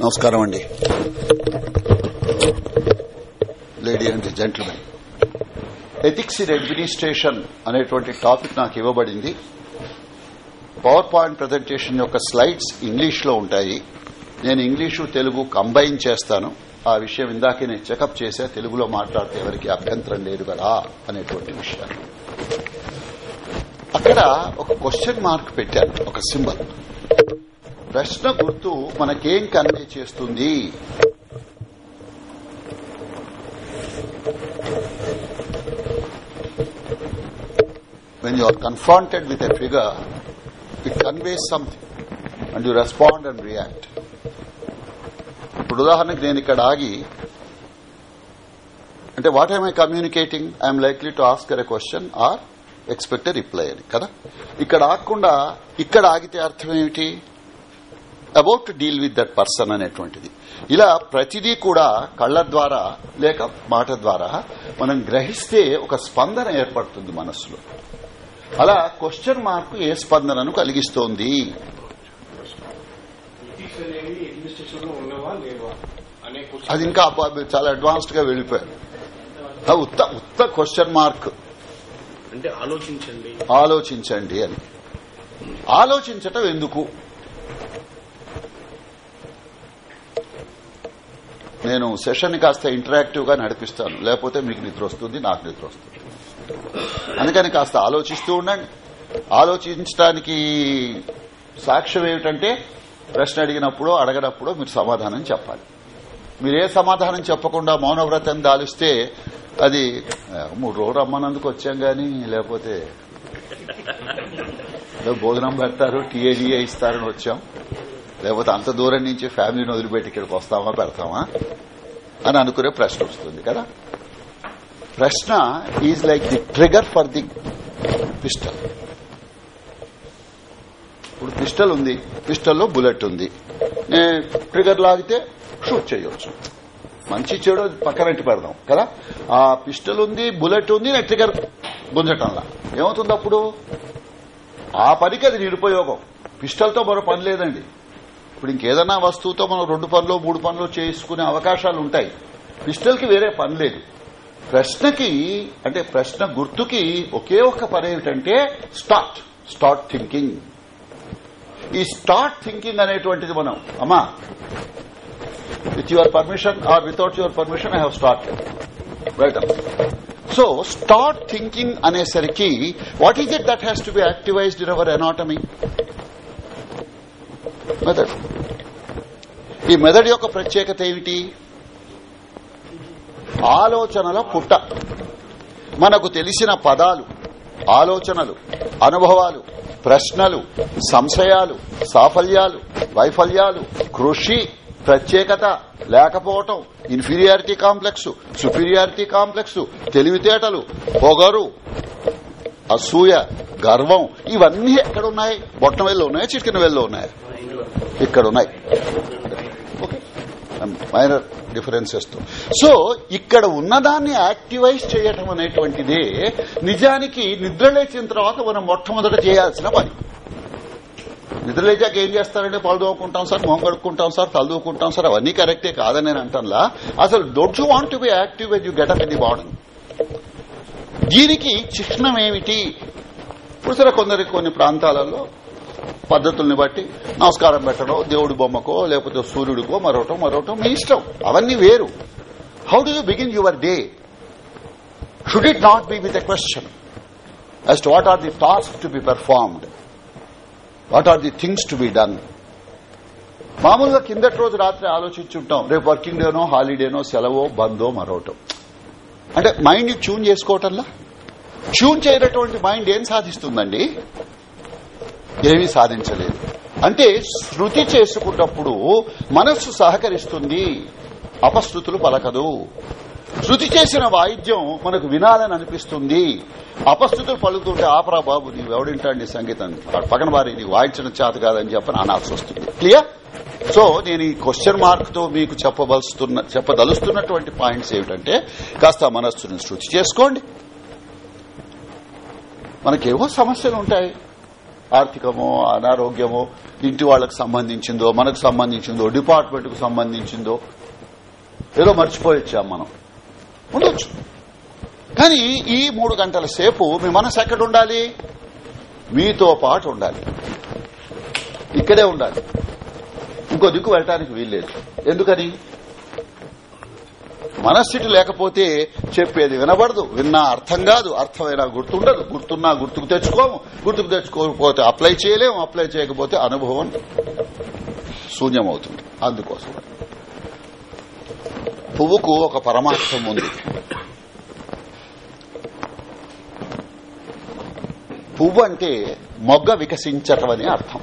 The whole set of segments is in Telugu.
నమస్కారం అండి. Lady and gentlemen ethics in administration అనేటువంటి టాపిక్ నాకు ఇవ్వబడింది. పవర్ పాయింట్ ప్రజెంటేషన్ యొక్క స్లైడ్స్ ఇంగ్లీష్లో ఉంటాయి. నేను ఇంగ్లీషు తెలుగు కంబైన్ చేస్తాను. ఆ విషయం ఇందాకే నేను చెకప్ చేసే తెలుగులో మాట్లాడితే ఎవరికి అభ్యంతరం లేదు కదా అనేటువంటి విషయాన్ని అక్కడ ఒక క్వశ్చన్ మార్క్ పెట్టాను ఒక సింబల్ ప్రశ్న గుర్తు మనకేం కన్వే చేస్తుంది? When you are confronted with a figure, it conveys something and you respond and react. ఇప్పుడు ఉదాహరణకి నేను ఇక్కడ ఆగి అంటే what I'm I communicating I'm likely to ask a question or expect a reply అని కదా? ఇక్కడ ఆగకుండా ఇక్కడ ఆగితే అర్థం ఏమిటి? About to deal with that person అనేటువంటిది. ఇలా ప్రతిదీ కూడా కళ్ళ ద్వారా లేక మాట ద్వారా మనం గ్రహిస్తే ఒక స్పందన ఏర్పడుతుంది మనస్సులో. అలా క్వశ్చన్ మార్క్ ఏ స్పందనను కలిగిస్తోంది? అది ఇంకా చాలా అడ్వాన్స్డ్గా వెళ్ళిపోయారు. ఉత్త క్వశ్చన్ మార్క్ అంటే ఆలోచించండి. ఆలోచించండి అని. ఆలోచించటం ఎందుకు? నేను సెషన్ కాస్త ఇంటరాక్టివ్గా నడిపిస్తాను. లేకపోతే మీకు నిద్ర వస్తుంది నాకు నిద్ర వస్తుంది. అందుకని కాస్త ఆలోచిస్తూ ఉండండి. ఆలోచించడానికి సాక్ష్యం ఏమిటంటే ప్రశ్న అడిగినప్పుడు అడగనప్పుడు మీరు సమాధానం చెప్పాలి. మీరు ఏ సమాధానం చెప్పకుండా మౌనవ్రతం దాలిస్తే అది మూడు రోజులు రమ్మన్నందుకు వచ్చాం గాని లేకపోతే భోజనం పెడతారు టీఏడీఏ ఇస్తారని వచ్చాం. లేకపోతే అంత దూరం నుంచి ఫ్యామిలీని వదిలిపెట్టి ఇక్కడికి వస్తామా పెడతామా అని అనుకునే ప్రశ్న వస్తుంది కదా. ప్రశ్న is like the trigger for the pistol. ఇప్పుడు పిస్టల్ ఉంది పిస్టల్లో బుల్లెట్ ఉంది. ట్రిగర్ లాగితే షూట్ చేయొచ్చు. మంచి చెడు పక్కనట్టు పెడదాం కదా? ఆ పిస్టల్ ఉంది బుల్లెట్ ఉంది నేను ట్రిగర్ గుంజటంలా. ఏమవుతుంది అప్పుడు? ఆ పనికి అది నిరుపయోగం. పిస్టల్తో మరో పని లేదండి. ఇప్పుడు ఇంకేదన్నా వస్తువుతో మనం రెండు పనులు మూడు పనులు చేసుకునే అవకాశాలు ఉంటాయి. పిస్టల్కి వేరే పని లేదు. ప్రశ్నకి అంటే ప్రశ్న గుర్తుకి ఒకే ఒక పని ఏమిటంటే స్టార్ట్ స్టార్ట్ థింకింగ్. ఈ స్టార్ట్ థింకింగ్ అనేటువంటిది మనం అమ్మా with your permission or without your permission I have start right so start thinking అనేసరికి what is it that has to be activized in our anatomy? మెదడు. ఈ మెదడు యొక్క ప్రత్యేకత ఏమిటి? ఆలోచనల పుట్ట మనకు తెలిసిన పదాలు ఆలోచనలు అనుభవాలు ప్రశ్నలు సంశయాలు సాఫల్యాలు వైఫల్యాలు కృషి ప్రత్యేకత లేకపోవటం ఇన్ఫీరియారిటీ కాంప్లెక్స్ సుపీరియారిటీ కాంప్లెక్స్ తెలివితేటలు పొగరు అసూయ గర్వం ఇవన్నీ ఎక్కడ ఉన్నాయి? బొట్టం వెళ్ళి ఉన్నాయా చిటికిన వెళ్ళి ఉన్నాయా. ఇక్కడ ఉన్నాయి మైనర్ డిఫరెన్సెస్తో. సో ఇక్కడ ఉన్నదాన్ని యాక్టివైజ్ చేయటం అనేటువంటిది నిజానికి నిద్రలేచిన తర్వాత మనం మొట్టమొదట చేయాల్సిన పని. నిద్రలేచాక ఏం చేస్తారంటే పళ్ళు దోకుంటాం సార్ మొహం కడుక్కుంటాం సార్ తల దూకుంటాం సార్ అవన్నీ కరెక్టే కాదని నేను అంటానులా. అసలు don't you want to be active when you get up in the body దీనికి చిహ్నం ఏమిటి? ఇప్పుడు సరే కొందరికి కొన్ని ప్రాంతాలలో పద్ధతుల్ని బట్టి నమస్కారం పెట్టడం దేవుడి బొమ్మకో లేకపోతే సూర్యుడికో మరొకటం మరొకటం మీ ఇష్టం. అవన్నీ వేరు. How do you begin your day should it not be with a question as to what are the tasks to be performed? What are the things to be done మామూలుగా కిందటి రోజు రాత్రి ఆలోచించుంటాం. రేపు వర్కింగ్ డేనో హాలిడేనో సెలవో బందో మరోటం అంటే మైండ్ ట్యూన్ చేసుకోవటంలా? ట్యూన్ చేయనటువంటి మైండ్ ఏం సాధిస్తుందండి? ఏమీ సాధించలేదు. అంటే శృతి చేసుకున్నప్పుడు మనస్సు సహకరిస్తుంది అపశృతులు పలకదు. శృతి చేసిన వాయిద్యం మనకు వినాలని అనిపిస్తుంది. అపస్థుతులు పలుకుతుంటే ఆపరా బాబు నీవు ఎవడింటాండి సంగీతం? పక్కన వారి నీకు వాయించడం చేత కాదని చెప్పని అనాల్సి వస్తుంది. క్లియర్ సో నేను ఈ క్వశ్చన్ మార్క్తో మీకు చెప్పవలస్తున్న చెప్పదలుస్తున్నటువంటి పాయింట్స్ ఏమిటంటే కాస్త మనస్సును శృతి చేసుకోండి. మనకేవో సమస్యలు ఉంటాయి. ఆర్థికమో అనారోగ్యమో ఇంటి వాళ్ళకు సంబంధించిందో మనకు సంబంధించిందో డిపార్ట్మెంట్కు సంబంధించిందో ఏదో మర్చిపోయొచ్చాం మనం. ఉండొచ్చు. కానీ ఈ మూడు గంటల సేపు మీ మనసు ఎక్కడ ఉండాలి మీతో పాటు ఉండాలి. ఇక్కడే ఉండాలి. ఇంకో దిక్కు వెళ్ళటానికి వీల్లేదు. ఎందుకని? మనస్థితి లేకపోతే చెప్పేది వినబడదు. విన్నా అర్థం కాదు. అర్థమైనా గుర్తుండదు. గుర్తున్నా గుర్తుకు తెచ్చుకోము. గుర్తుకు తెచ్చుకోకపోతే అప్లై చేయలేము. అప్లై చేయకపోతే అనుభవం శూన్యమవుతుంది. అందుకోసం. పువ్వుకు ఒక పరమార్థం ఉంది. పువ్వు అంటే మొగ్గ వికసించటం అని అర్థం.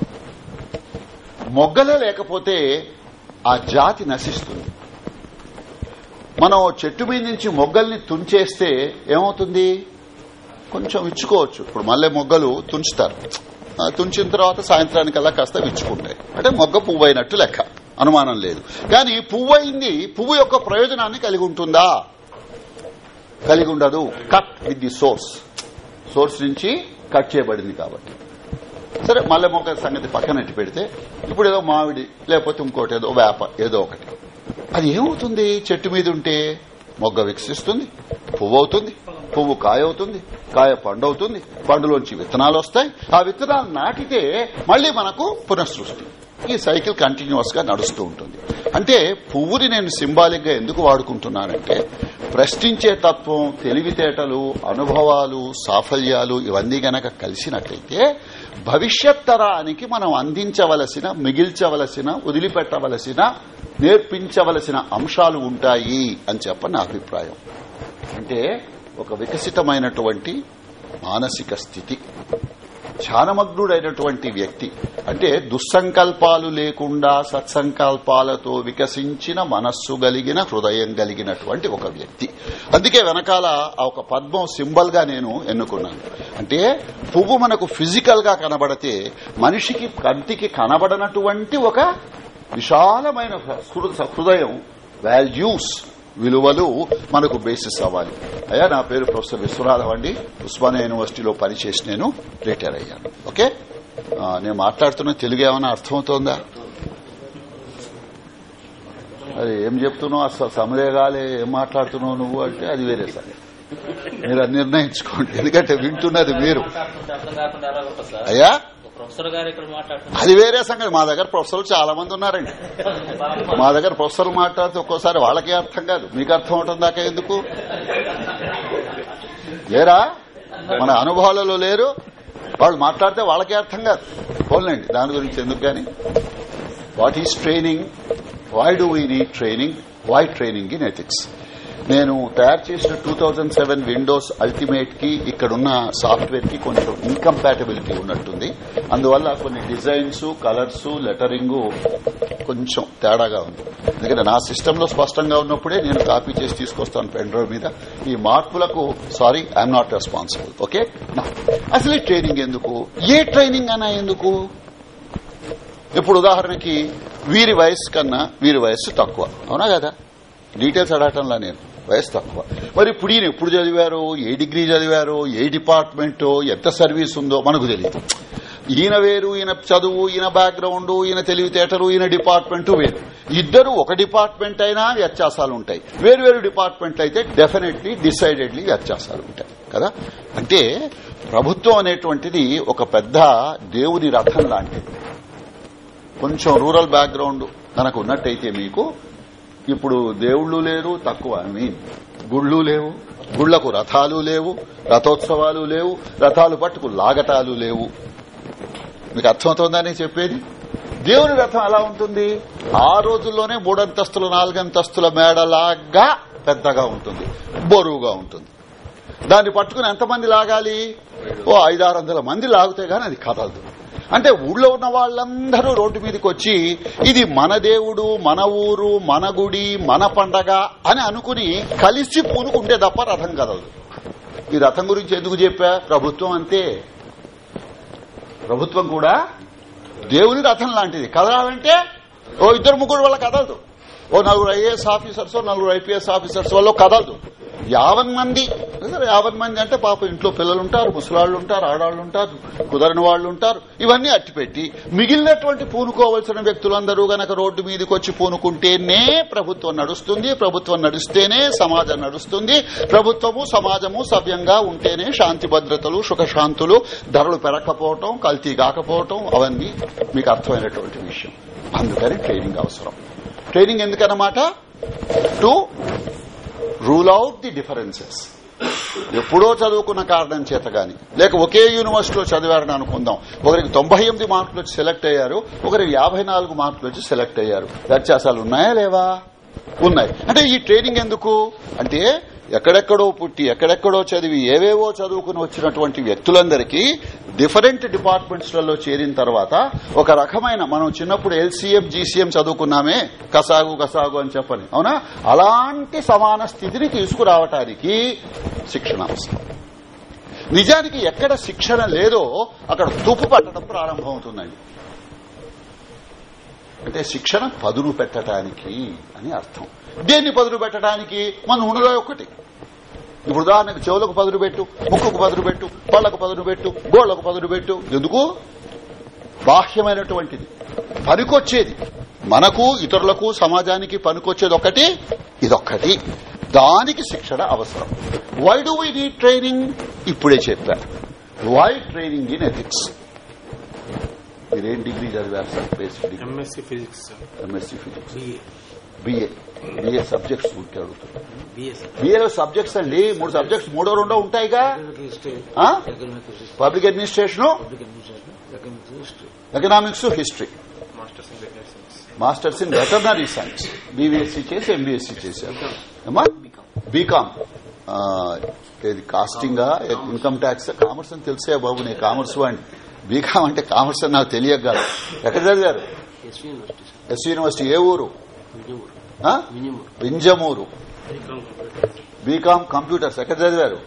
మొగ్గలే లేకపోతే ఆ జాతి నశిస్తుంది. మనం చెట్టు మీద నుంచి మొగ్గల్ని తుంచేస్తే ఏమవుతుంది? కొంచెం విచ్చుకోవచ్చు ఇప్పుడు మళ్ళీ మొగ్గలు తుంచుతారు. తుంచిన తర్వాత సాయంత్రానికల్లా కాస్త విచ్చుకుంటాయి అంటే మొగ్గ పువ్వు అయినట్టు లెక్క. అనుమానం లేదు. కానీ పువ్వు అయింది పువ్వు యొక్క ప్రయోజనాన్ని కలిగి ఉంటుందా? కలిగి ఉండదు. Cut with the source source నుంచి కట్ చేయబడింది కాబట్టి. సరే మల్లె మొక్క సంగతి పక్కనట్టు పెడితే ఇప్పుడు ఏదో మామిడి లేకపోతే ఇంకోటి ఏదో వేప ఏదో ఒకటి. అది ఏమవుతుంది? చెట్టు మీద ఉంటే మొగ్గ వికసిస్తుంది పువ్వు అవుతుంది పువ్వు కాయ అవుతుంది కాయ పండు అవుతుంది పండులోంచి విత్తనాలు వస్తాయి. ఆ విత్తనాలు నాటితే మళ్ళీ మనకు పునఃసృష్టి. ఈ సైకిల్ కంటిన్యూస్గా నడుస్తూ ఉంటుంది. అంటే పువ్వుని నేను సింబాలిక్గా ఎందుకు వాడుకుంటున్నానంటే ప్రశ్నించే తత్వం తెలివితేటలు అనుభవాలు సాఫల్యాలు ఇవన్నీ గనక కలిసినట్లయితే భవిష్యత్ తరానికి మనం అందించవలసిన మిగిల్చవలసిన వదిలిపెట్టవలసిన నేర్పించవలసిన అంశాలు ఉంటాయి అని చెప్ప నా అభిప్రాయం. అంటే ఒక వికసితమైనటువంటి మానసిక స్థితి. ధ్యానమగ్నుడైనటువంటి వ్యక్తి అంటే దుస్సంకల్పాలు లేకుండా సత్సంకల్పాలతో వికసించిన మనస్సు కలిగిన హృదయం కలిగినటువంటి ఒక వ్యక్తి. అందుకే వెనకాల ఆ ఒక పద్మం సింబల్గా నేను ఎన్నుకున్నాను. అంటే పువ్వు మనకు ఫిజికల్గా కనబడితే మనిషికి కంటికి కనబడనటువంటి ఒక విశాలమైన హృదయం వాల్యూస్. విలువలు మనకు బేసిస్ అవ్వాలి. అయ్యా నా పేరు ప్రొఫెసర్ విశ్వనాథం అండి ఉస్మానియా యూనివర్సిటీలో పనిచేసి నేను రిటైర్ అయ్యాను. ఓకే? నేను మాట్లాడుతున్న తెలుగు ఏమైనా అర్థమవుతోందా? అది ఏం చెప్తున్నావు? అసలు సమరేగాలే ఏం మాట్లాడుతున్నావు నువ్వు అంటే అది వేరే సరే మీరు అది నిర్ణయించుకోండి. ఎందుకంటే వింటున్నది మీరు. అయ్యా? అది వేరే సంగతి. మా దగ్గర ప్రొఫెసర్లు చాలా మంది ఉన్నారండి. మా దగ్గర ప్రొఫెసర్లు మాట్లాడితే ఒక్కోసారి వాళ్ళకే అర్థం కాదు. మీకు అర్థం అవటం దాకా ఎందుకు? లేరా? మన అనుభవాలలో లేరు. వాళ్ళు మాట్లాడితే వాళ్ళకే అర్థం కాదు. పోలండి దాని గురించి ఎందుకు కానీ? What is training? Why do we need training? Why training in ethics? నేను తయారు చేసిన టూ థౌజండ్ సెవెన్ విండోస్ అల్టిమేట్కి ఇక్కడున్న సాఫ్ట్వేర్కి కొంచెం ఇన్కంపాటబిలిటీ ఉన్నట్టుంది. అందువల్ల కొన్ని డిజైన్స్ కలర్స్ లెటరింగ్ కొంచెం తేడాగా ఉంది. ఎందుకంటే నా సిస్టమ్లో స్పష్టంగా ఉన్నప్పుడే నేను కాపీ చేసి తీసుకొస్తాను పెన్ మీద. ఈ మార్పులకు sorry I'm not responsible okay అసలు ట్రైనింగ్ ఎందుకు? ఏ ట్రైనింగ్ అన్నా ఎందుకు? ఇప్పుడు ఉదాహరణకి వీరి వయస్సు కన్నా వీరి వయస్సు తక్కువ. అవునా కదా? డీటెయిల్స్ అడగటంలా నేను. వయసు తక్కువ. మరి ఇప్పుడు ఈయన ఎప్పుడు చదివారు ఏ డిగ్రీ చదివారో ఏ డిపార్ట్మెంట్ ఎంత సర్వీస్ ఉందో మనకు తెలియదు. ఈయన వేరు ఈయన చదువు ఈయన బ్యాక్గ్రౌండ్ ఈయన తెలివితేటలు ఈయన డిపార్ట్మెంట్ వేరు. ఇద్దరు ఒక డిపార్ట్మెంట్ అయినా వ్యత్యాసాలు ఉంటాయి. వేరు వేరు డిపార్ట్మెంట్ అయితే డెఫినెట్లీ డిసైడెడ్లీ వ్యత్యాసాలు ఉంటాయి. కదా? అంటే ప్రభుత్వం అనేటువంటిది ఒక పెద్ద దేవుని రథం లాంటిది. కొంచెం రూరల్ బ్యాక్గ్రౌండ్ కనుక ఉన్నట్టయితే మీకు ఇప్పుడు దేవుళ్ళు లేరు తక్కువ మీన్ గుళ్ళు లేవు. గుళ్ళకు రథాలు లేవు రథోత్సవాలు లేవు రథాలు పట్టుకు లాగటాలు లేవు. మీకు అర్థమవుతోందని చెప్పేది? దేవుని రథం ఎలా ఉంటుంది. ఆ రోజుల్లోనే మూడంతస్తుల నాలుగంతస్తుల మేడలాగా పెద్దగా ఉంటుంది బరువుగా ఉంటుంది. దాన్ని పట్టుకుని ఎంతమంది లాగాలి? ఓ ఐదారు వందల మంది లాగితే గాని అది కదలదు. అంటే ఊళ్ళో ఉన్న వాళ్ళందరూ రోడ్డు మీదకి వచ్చి ఇది మన దేవుడు మన ఊరు మన గుడి మన పండగ అని అనుకుని కలిసి పూనుకుంటే తప్ప రథం కదలదు. ఈ రథం గురించి ఎందుకు చెప్పా? ప్రభుత్వం అంతే. ప్రభుత్వం కూడా దేవుని రథం లాంటిది. కదలాలంటే ఓ ఇద్దరు ముగ్గురు వల్ల కదలదు. ఓ నలుగురు ఐఏఎస్ ఆఫీసర్స్ నలుగురు ఐపీఎస్ ఆఫీసర్స్ వల్ల కదలదు. యావన్ మంది. యావన్ మంది అంటే పాప ఇంట్లో పిల్లలు ఉంటారు ముసలాళ్ళు ఉంటారు ఆడాళ్ళు ఉంటారు కుదరని వాళ్ళు ఉంటారు ఇవన్నీ అట్టిపెట్టి మిగిలినటువంటి పూనుకోవలసిన వ్యక్తులందరూ గనక రోడ్డు మీదకి వచ్చి పూనుకుంటేనే ప్రభుత్వం నడుస్తుంది ప్రభుత్వం నడిస్తేనే సమాజం నడుస్తుంది ప్రభుత్వము సమాజము సవ్యంగా ఉంటేనే శాంతి భద్రతలు సుఖశాంతులు ధరలు పెరగకపోవటం కల్తీ కాకపోవటం అవన్నీ మీకు అర్థమైనటువంటి విషయం. అందుకని ట్రైనింగ్ అవసరం. Training ఎందుకన్నమాట? To rule out the differences. ఎప్పుడో చదువుకున్న కారణం చేత గాని. లేక ఒకే యూనివర్సిటీలో చదివారని అనుకుందాం. ఒకరికి తొంభై ఎనిమిది మార్కులు వచ్చి సెలెక్ట్ అయ్యారు ఒకరికి యాభై నాలుగు మార్కులు వచ్చి సెలెక్ట్ అయ్యారు. వ్యత్యాసాలు ఉన్నాయా లేవా? ఉన్నాయి. అంటే ఈ ట్రైనింగ్ ఎందుకు? అంటే ఎక్కడెక్కడో పుట్టి ఎక్కడెక్కడో చదివి ఏవేవో చదువుకుని వచ్చినటువంటి వ్యక్తులందరికీ డిఫరెంట్ డిపార్ట్మెంట్స్లలో చేరిన తర్వాత ఒక రకమైన మనం చిన్నప్పుడు ఎల్సీఎం జీసీఎం చదువుకున్నామే కసాగు కసాగు అని చెప్పని. అవునా? అలాంటి సమాన స్థితిని తీసుకురావటానికి శిక్షణ అవసరం. నిజానికి ఎక్కడ శిక్షణ లేదో అక్కడ తుప్పు పట్టడం ప్రారంభమవుతుందండి. అంటే శిక్షణ పదును పెట్టడానికి అని అర్థం. దేన్ని పదును పెట్టడానికి? మన ఉండలో ఒకటి ఇప్పుడు ఉదాహరణకు చెవులకు పదును పెట్టు ముక్కుకు పదును పెట్టు పళ్ళకు పదును పెట్టు గోళ్ళకు పదును పెట్టు. ఎందుకు? బాహ్యమైనటువంటిది. పనికొచ్చేది. మనకు ఇతరులకు సమాజానికి పనికొచ్చేది ఒకటి ఇదొక్కటి. దానికి శిక్షణ అవసరం. Why do we need training ఇప్పుడే చెప్పారు వై ట్రైనింగ్ ఇన్ ఎథిక్స్ మీరేం డిగ్రీ చదివారు sir? MSc physics MSc physics BA BA subjects BA బిఏలో సబ్జెక్ట్స్ అండి మూడు సబ్జెక్ట్స్ మూడో రెండో ఉంటాయిగా? Public administration economics history masters in veterinary science BVSc చేసి ఎంబీఎస్సీ చేశారు బీకామ్ ఇది కాస్టింగ్ ఇన్కమ్ ట్యాక్స్ కామర్స్ అని తెలిసే బాబు నేను కామర్స్ వాడిని. బీకామ్ అంటే కామర్స్ అని నాకు తెలియక కాదు. ఎక్కడ చదివారు? ఎస్ యూనివర్సిటీ ఏ ఊరు? వింజమూరు బీకామ్ కంప్యూటర్స్ ఎక్కడ చదివారు?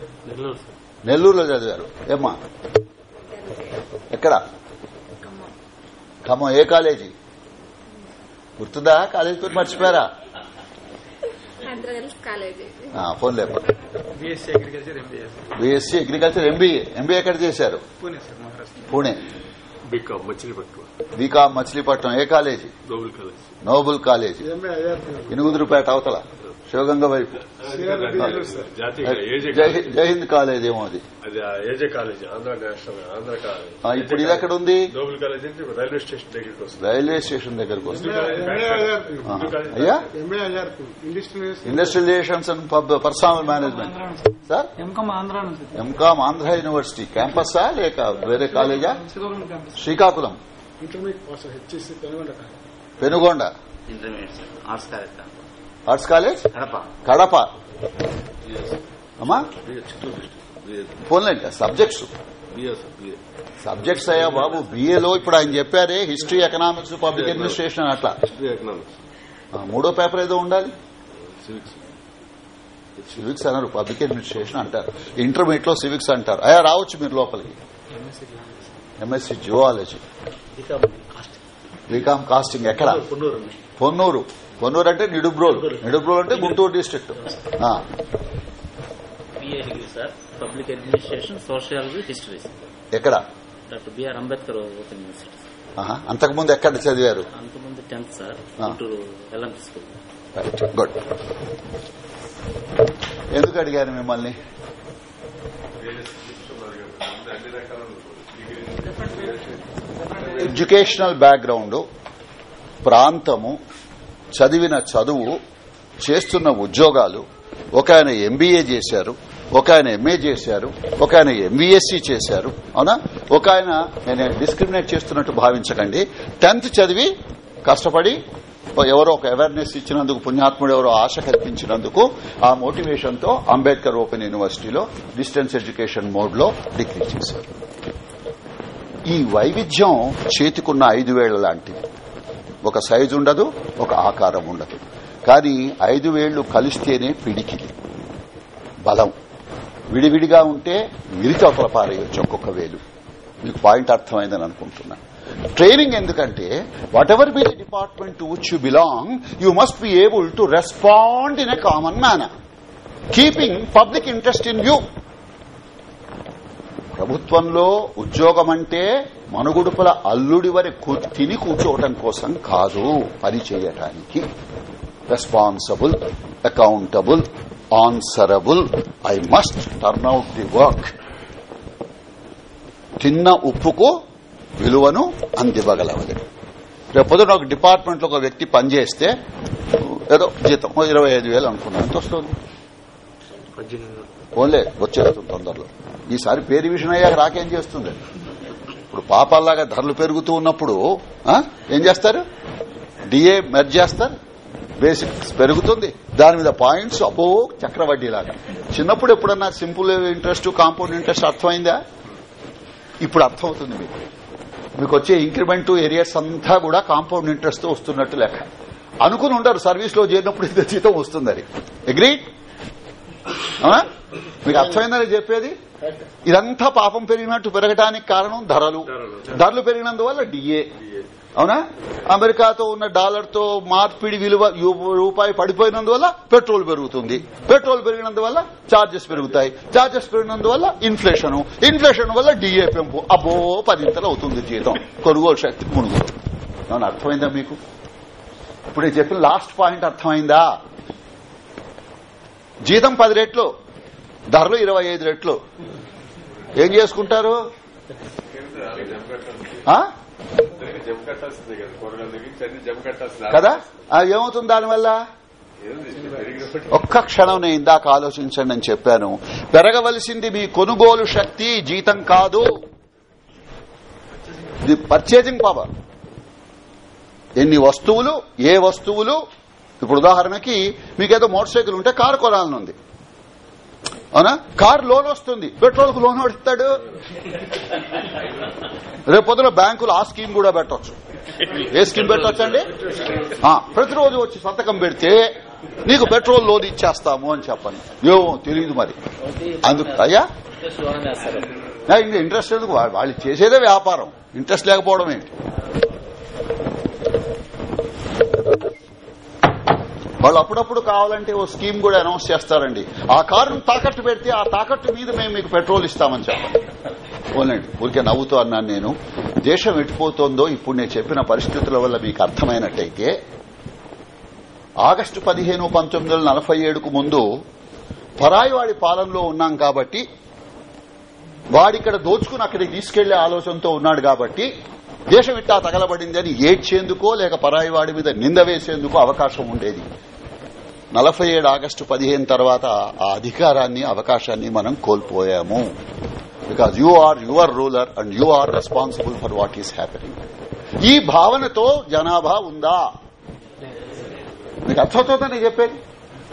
నెల్లూరులో చదివారు. ఏమ్మా? ఎక్కడ? ఖమ్మం. ఏ కాలేజీ? గుర్తుందా? కాలేజీ పేరు మర్చిపోయారా? ఆంధ్రప్రదేశ్ కాలేజీ. ఆ, phone లేప BSc agriculture MBA. BSc agriculture MBA. MBA ఎక్కడ చేశారు? Pune sir Maharashtra Pune. BCom Machilipatnam. BCom Machilipatnam. ఏ college? College. Noble college. Inugudurupeta అవతల. శివగంగ వైపు. జాతీయ ఏజే జై హింద్- జై హింద్ కాలేజ్ ఏమో అది. అది ఆ AJ college Andhra national Andhra college. ఆ, ఇప్పుడు ఇది ఎక్కడ ఉంది? నోబెల్ కాలేజ్ అంటే రైల్వే స్టేషన్ దగ్గరికి వస్తుంది. రైల్వే స్టేషన్ దగ్గరకు వస్తుంది. ఆ, హిందూ కాలేజ్ అయ్యా? ఎంఏ అయ్యారు industrial industrial relations and personnel management sir MCom Andhra నుంచి ఎంకామ్ ఆంధ్ర యూనివర్సిటీ క్యాంపసా లేక వేరే కాలేజా? Srikakulam. Intermediate pass HSC Telangana Penugonda. Arts college sir arts college? Kadapa. Kadapa. అమ్మా? ఫోన్లేండి సబ్జెక్ట్స్. సబ్జెక్ట్స్ అయ్యా బాబు బిఏలో ఇప్పుడు ఆయన చెప్పారే హిస్టరీ ఎకనామిక్స్ పబ్లిక్ అడ్మినిస్ట్రేషన్ అట్లా. ఎకనామిక్స్ ఆ, మూడో పేపర్ ఏదో ఉండాలి. సివిక్స్ సివిక్స్ అన్నారు పబ్లిక్ అడ్మినిస్ట్రేషన్ అంటారు. ఇంటర్మీడియట్లో సివిక్స్ అంటారు. అయ్యా రావచ్చు మీరు లోపలికి. ఎంఎస్సీ జువాలజీ బీకామ్ కాస్టింగ్ ఎక్కడ? పొన్నూరు పొన్నూరు అంటే నిడుబ్రోలు. నిడుబ్రోలు. అంటే గుంటూరు డిస్ట్రిక్ట్ ఆ, BA degree sir public administration sociology history ఎక్కడ? Doctor BR Ambedkar open university. ఆహా, అంతకుముందు ఎక్కడ చదివారు? అంతకుముందు tenth sir. Guntur LMP school. Good ఎందుకు అడిగారు మిమ్మల్ని? ఎడ్యుకేషనల్ బ్యాక్గ్రౌండ్ ప్రాంతము చదివిన చదువు చేస్తున్న ఉద్యోగాలు ఒక ఆయన ఎంబీఏ చేశారు ఒక ఆయన ఎంఏ చేశారు ఒక ఆయన ఎంబీఎస్సీ చేశారు అవునా? ఒక ఆయన నేను డిస్క్రిమినేట్ చేస్తున్నట్టు భావించకండి. టెన్త్ చదివి కష్టపడి ఎవరో ఒక అవేర్నెస్ ఇచ్చినందుకు పుణ్యాత్ముడు ఎవరో ఆశ కల్పించినందుకు ఆ మోటివేషన్తో అంబేద్కర్ ఓపెన్ యూనివర్సిటీలో డిస్టెన్స్ ఎడ్యుకేషన్ మోడ్లో డిగ్రీ చేశారు. ఈ వైవిధ్యం చేతికున్న ఐదు వేళ్ళ లాంటిది. ఒక సైజు ఉండదు ఒక ఆకారం ఉండదు. కానీ ఐదు వేళ్ళు కలిస్తేనే పిడికిలి బలం. విడివిడిగా ఉంటే విరిచి అవతల పారేయొచ్చు ఒక్కొక్క వేలు. మీకు పాయింట్ అర్థమైందని అనుకుంటున్నా. ట్రైనింగ్ ఎందుకంటే whatever be the department to which you belong you must be able to respond in a common manner keeping public interest in view ప్రభుత్వంలో ఉద్యోగం అంటే మనుగుడుపుల అల్లుడి వరి తిని కూర్చోవటం కోసం కాదు. పని చేయటానికి responsible accountable answerable I must turn out the work తిన్న ఉప్పుకు విలువను అందివ్వగలవదు రేపు పొద్దున ఒక డిపార్ట్మెంట్లో ఒక వ్యక్తి పనిచేస్తే ఏదో జీతం ఇరవై ఐదు వేలు అనుకున్నాను ఎంత వస్తుంది ఓన్లే వచ్చేస్తుంది తొందరలో. ఈసారి పేరు విషయం అయ్యాక రాకేం చేస్తుంది? ఇప్పుడు పాపాల్లాగా ధరలు పెరుగుతూ ఉన్నప్పుడు ఏం చేస్తారు? డిఏ మెర్జ్ చేస్తారు. బేసిక్స్ పెరుగుతుంది. దాని మీద పాయింట్స్ అపో చక్రవడ్డీ లాగా చిన్నప్పుడు ఎప్పుడన్నా సింపుల్ ఇంట్రెస్ట్ కాంపౌండ్ ఇంట్రెస్ట్ అర్థమైందా? ఇప్పుడు అర్థమవుతుంది మీకు. మీకు వచ్చే ఇంక్రిమెంట్ ఏరియాస్ అంతా కూడా కాంపౌండ్ ఇంట్రెస్ట్తో వస్తున్నట్టు లెక్క. అనుకుని ఉండరు సర్వీస్లో చేరినప్పుడు ఇంత జీతం వస్తుందని అగ్రీడ్ మీకు అర్థమైందని చెప్పేది? ఇదంతా పాపం పెరిగినట్టు పెరగడానికి కారణం ధరలు. ధరలు. పెరిగినందువల్ల డిఏ అవునా? అమెరికాతో ఉన్న డాలర్తో మార్పిడి విలువ రూపాయి పడిపోయినందువల్ల పెట్రోల్ పెరుగుతుంది. పెట్రోల్ పెరిగినందువల్ల చార్జెస్ పెరుగుతాయి. చార్జెస్ పెరిగినందువల్ల ఇన్ఫ్లేషన్. ఇన్ఫ్లేషన్ వల్ల డిఏ పెంపు. అబ్బో పదింతలు అవుతుంది జీతం. కొనుగోలు శక్తి మునుగులు. అర్థమైందా మీకు? ఇప్పుడు నేను చెప్పిన లాస్ట్ పాయింట్ అర్థమైందా? జీతం పది రెట్లు ధరలు ఇరవై ఐదు రెట్లు. ఏం చేసుకుంటారు? కదా? ఏమవుతుంది దానివల్ల? ఒక్క క్షణం నేను ఇందాక ఆలోచించండి అని చెప్పాను. పెరగవలసింది మీ కొనుగోలు శక్తి జీతం కాదు. ది పర్చేజింగ్ పవర్ ఎన్ని వస్తువులు ఏ వస్తువులు ఇప్పుడు ఉదాహరణకి మీకేదో మోటార్ సైకిల్ ఉంటే కారు కొనాలనుంది. అవునా? కారు లోన్ వస్తుంది. పెట్రోల్కు లోన్ ఇస్తాడు రేపు పొద్దున బ్యాంకులు ఆ స్కీమ్ కూడా పెట్టవచ్చు ఏ స్కీమ్ పెట్టొచ్చండి? ప్రతిరోజు వచ్చి సంతకం పెడితే నీకు పెట్రోల్ లోన్ ఇచ్చేస్తాము అని చెప్పండి ఏమో తెలియదు మరి. అందుకు అయ్యా? ఇంట్రెస్ట్ ఎందుకు? వాళ్ళు చేసేదే వ్యాపారం. ఇంట్రెస్ట్ లేకపోవడం ఏంటి వాళ్ళు అప్పుడప్పుడు కావాలంటే ఓ స్కీమ్ కూడా అనౌన్స్ చేస్తారండి. ఆ కారును తాకట్టు పెడితే ఆ తాకట్టు మీద మేము మీకు పెట్రోల్ ఇస్తామని చెప్పండి ఓనండి ఊరికే నవ్వుతూ అన్నాను నేను. దేశం ఎట్టిపోతోందో ఇప్పుడు నేను చెప్పిన పరిస్థితుల వల్ల మీకు అర్థమైనట్టయితే ఆగస్టు పదిహేను పంతొమ్మిది వందల నలభై ఏడుకు ముందు పరాయివాడి పాలనలో ఉన్నాం కాబట్టి వాడిక్కడ దోచుకుని అక్కడికి తీసుకెళ్ళే ఆలోచనతో ఉన్నాడు కాబట్టి దేశం ఇట్టా తగలబడింది అని ఏడ్చేందుకో లేక పరాయివాడి మీద నింద వేసేందుకో అవకాశం ఉండేది. నలభై ఏడు ఆగస్టు పదిహేను తర్వాత ఆ అధికారాన్ని అవకాశాన్ని మనం కోల్పోయాము. Because you are your ruler and you are responsible for what is happening ఈ భావనతో జనాభా ఉందా? మీకు అర్థమవుతుందని చెప్పేది?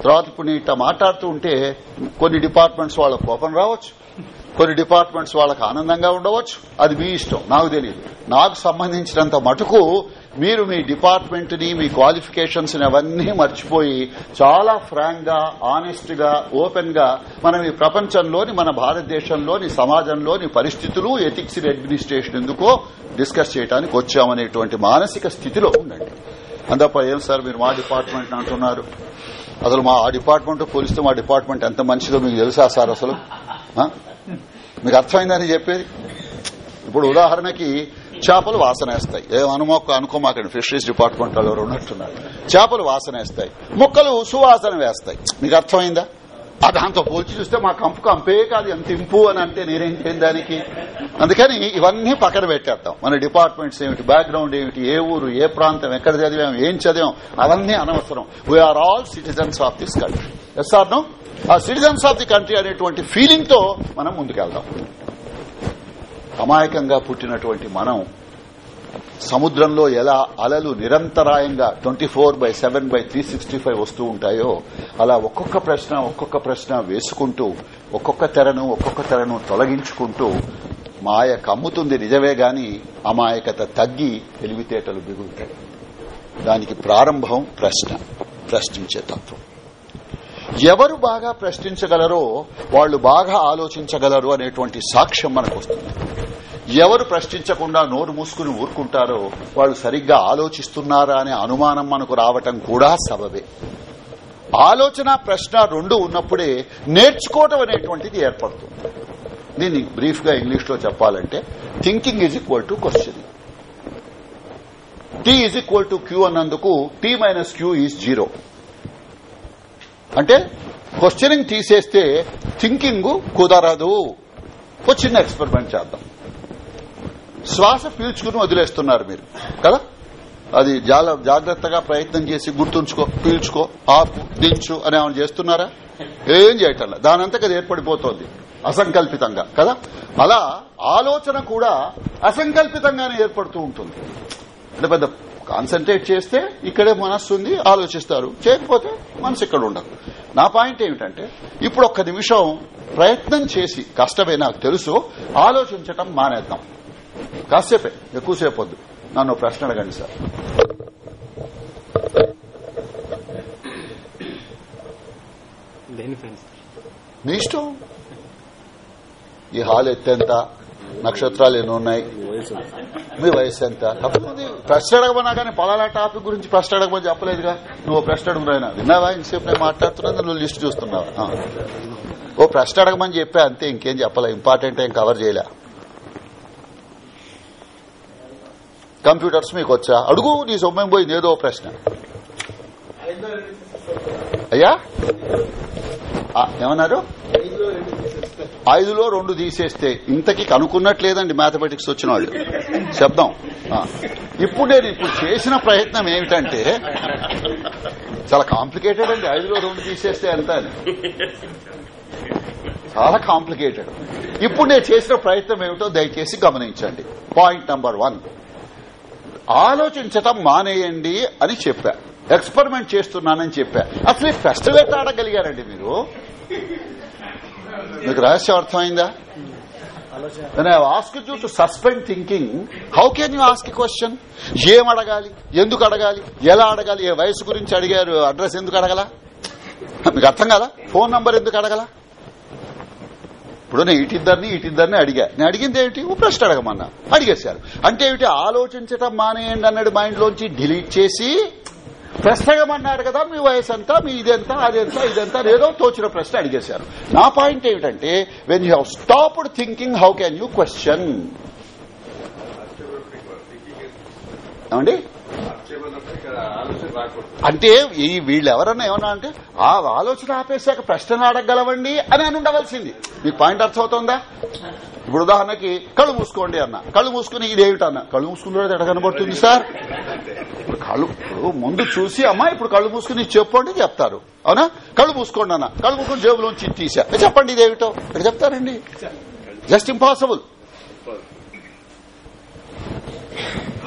తర్వాత ఇప్పుడు ఇట్లా మాట్లాడుతూ ఉంటే కొన్ని డిపార్ట్మెంట్స్ వాళ్ళ కోపం రావచ్చు. కొన్ని డిపార్ట్మెంట్స్ వాళ్ళకి ఆనందంగా ఉండవచ్చు. అది మీ ఇష్టం. నాకు తెలియదు నాకు సంబంధించినంత మటుకు మీరు మీ డిపార్ట్మెంట్ని మీ క్వాలిఫికేషన్స్ అవన్నీ మర్చిపోయి చాలా ఫ్రాంక్గా ఆనెస్ట్గా ఓపెన్గా మనం ఈ ప్రపంచంలోని మన భారతదేశంలోని సమాజంలోని పరిస్థితులు ఎథిక్స్ అడ్మినిస్ట్రేషన్ ఎందుకో డిస్కస్ చేయడానికి వచ్చామనేటువంటి మానసిక స్థితిలో ఉండండి. అందప్ప ఏం సార్ మీరు మా డిపార్ట్మెంట్ అంటున్నారు? అసలు మా ఆ డిపార్ట్మెంట్ పోలిస్తే మా డిపార్ట్మెంట్ ఎంత మంచిదో మీకు తెలుసా సార్ అసలు? మీకు అర్థమైందని చెప్పేది? ఇప్పుడు ఉదాహరణకి చేపలు వాసనేస్తాయి ఏ అనుకోమాకండి ఫిషరీస్ డిపార్ట్మెంట్ వాళ్ళు ఎవరు ఉన్నట్టున్నారు. చేపలు వాసనేస్తాయి ముక్కలు సువాసన వేస్తాయి. మీకు అర్థమైందా? ఆ దాంతో పోల్చి చూస్తే మా కంపు కంపే కాదు ఎంత ఇంపు అని అంటే నేనేం చేయను దానికి. అందుకని ఇవన్నీ పక్కన పెట్టేద్దాం. మన డిపార్ట్మెంట్స్ ఏమిటి బ్యాక్గ్రౌండ్ ఏమిటి ఏ ఊరు ఏ ప్రాంతం ఎక్కడ చదివాం ఏం చదివాం అవన్నీ అనవసరం. We are all citizens of this country yes or no ఆ సిటిజన్స్ ఆఫ్ ది కంట్రీ అనేటువంటి ఫీలింగ్తో మనం ముందుకెళ్దాం. అమాయకంగా పుట్టినటువంటి మనం సముద్రంలో ఎలా అలలు నిరంతరాయంగా twenty four by seven by three sixty five వస్తూ ఉంటాయో అలా ఒక్కొక్క ప్రశ్న ఒక్కొక్క ప్రశ్న వేసుకుంటూ ఒక్కొక్క తెరను ఒక్కొక్క తెరను తొలగించుకుంటూ మాయ కమ్ముతుంది నిజమే గాని అమాయకత తగ్గి తెలివితేటలు బిగులుతాయి. దానికి ప్రారంభం ప్రశ్న ప్రశ్నించే తత్వం. ఎవరు బాగా ప్రశ్నించగలరో వాళ్ళు బాగా ఆలోచించగలరు అనేటువంటి సాక్ష్యం మనకు వస్తుంది. ఎవరు ప్రశ్నించకుండా నోరు మూసుకుని ఊరుకుంటారో వాళ్ళు సరిగ్గా ఆలోచిస్తున్నారా అనే అనుమానం మనకు రావటం కూడా సబబే. ఆలోచన ప్రశ్న రెండు ఉన్నప్పుడే నేర్చుకోవటం అనేటువంటిది ఏర్పడుతుంది. దీన్ని బ్రీఫ్గా ఇంగ్లీష్లో చెప్పాలంటే thinking is equal to questioning. T is equal to Q అన్నందుకు T minus Q is zero. అంటే క్వశ్చనింగ్ తీసేస్తే థింకింగ్ కుదరదు. ఒక చిన్న ఎక్స్పెరిమెంట్ చేద్దాం. శ్వాస పీల్చుకుని వదిలేస్తున్నారు మీరు. కదా? అది చాలా జాగ్రత్తగా ప్రయత్నం చేసి గుర్తుంచుకో పీల్చుకో ఆపు దించు అని ఏమైనా చేస్తున్నారా? ఏం చేయటం దానంతకు అది ఏర్పడిపోతోంది. అసంకల్పితంగా. కదా? అలా ఆలోచన కూడా అసంకల్పితంగానే ఏర్పడుతూ ఉంటుంది. అంటే పెద్ద కాన్సన్ట్రేట్ చేస్తే ఇక్కడే మనస్సు ఉంది ఆలోచిస్తారు. చేయకపోతే మనసు ఇక్కడ ఉండదు. నా పాయింట్ ఏమిటంటే ఇప్పుడు ఒక్క నిమిషం ప్రయత్నం చేసి కష్టమే నాకు తెలుసు ఆలోచించటం మానేద్దాం. కాసేపే ఎక్కువసేపు వద్దు. నన్ను ప్రశ్న అడగండి సార్. మీ ఇష్టం? ఈ హాల్ ఎత్తెంత? నక్షత్రాలు ఎన్ని ఉన్నాయి? వయసు మీ వయసు ఎంత? తప్పకుంది ప్రశ్న అడగమన్నా కానీ పలానా టాపిక్ గురించి ప్రశ్న అడగమని చెప్పలేదుగా. నువ్వు ప్రశ్న అడుగురాయినా విన్నావా? ఇంతసేపు నేను మాట్లాడుతున్నా నువ్వు లిస్ట్ చూస్తున్నావా? ఓ ప్రశ్న అడగమని చెప్పా అంతే ఇంకేం చెప్పలే? ఇంపార్టెంట్ ఏం కవర్ చేయలే. కంప్యూటర్స్ మీకు వచ్చా? అడుగు నీ సొమ్మేం పోయింది? ఏదో ప్రశ్న. అయ్యా? ఏమన్నారు? ఐదులో రెండు తీసేస్తే ఇంతకి కనుక్కున్నట్లేదండి మ్యాథమెటిక్స్ వచ్చిన వాళ్ళు. శబ్దం ఇప్పుడు నేను ఇప్పుడు చేసిన ప్రయత్నం ఏమిటంటే చాలా కాంప్లికేటెడ్ అండి ఐదులో రెండు తీసేస్తే ఎంత అని. చాలా కాంప్లికేటెడ్ ఇప్పుడు నేను చేసిన ప్రయత్నం ఏమిటో దయచేసి గమనించండి. పాయింట్ నంబర్ వన్ ఆలోచించటం మానేయండి అని చెప్పా. ఎక్స్పెరిమెంట్ చేస్తున్నానని చెప్పా. అసలు ఈ ఆడగలిగారండి మీరు. మీకు రహస్యం అర్థమైందా? When I have asked you to suspend ask question ఏం అడగాలి? ఎందుకు అడగాలి? ఎలా అడగాలి? ఏ వయసు గురించి అడిగారు? అడ్రస్ ఎందుకు అడగల? మీకు అర్థం కదా ఫోన్ నంబర్ ఎందుకు అడగల? ఇప్పుడు నేను ఇటిద్దరిని ఇటిద్దరిని అడిగా. నేను అడిగింది ఏమిటి? ప్రశ్న అడగమన్నా. అడిగేశారు. అంటే ఏమిటి? ఆలోచించటం మానేయండి అన్నాడు మైండ్ లోంచి డిలీట్ చేసి ప్రశ్నగమన్నారు కదా మీ వయసు ఎంత మీ ఇదెంత అదెంత ఇదెంత ఏదో తోచిన ప్రశ్న అడిగేశారు. నా పాయింట్ ఏమిటంటే when you have stopped thinking how can you question ఏమండి? అంటే ఈ వీళ్ళు ఎవరన్నా ఏమన్నా అంటే ఆ ఆలోచన ఆపేశాక ప్రశ్నలు అడగలవండి అని అని ఉండవలసింది. మీకు పాయింట్ అర్థమవుతోందా? ఇప్పుడు ఉదాహరణకి కళ్ళు మూసుకోండి అన్న. కళ్ళు మూసుకుని ఇదేమిటన్న కళ్ళు మూసుకున్న ఎక్కడ కనబడుతుంది సార్? ఇప్పుడు కళ్ళు ఇప్పుడు ముందు చూసి అమ్మా ఇప్పుడు కళ్ళు మూసుకుని చెప్పండి చెప్తారు. అవునా? కళ్ళు మూసుకోండి అన్న. కళ్ళు మూసుకుని జేబులోంచి తీసా. చెప్పండి ఇదేమిటో ఇక్కడ చెప్తారండి? Just impossible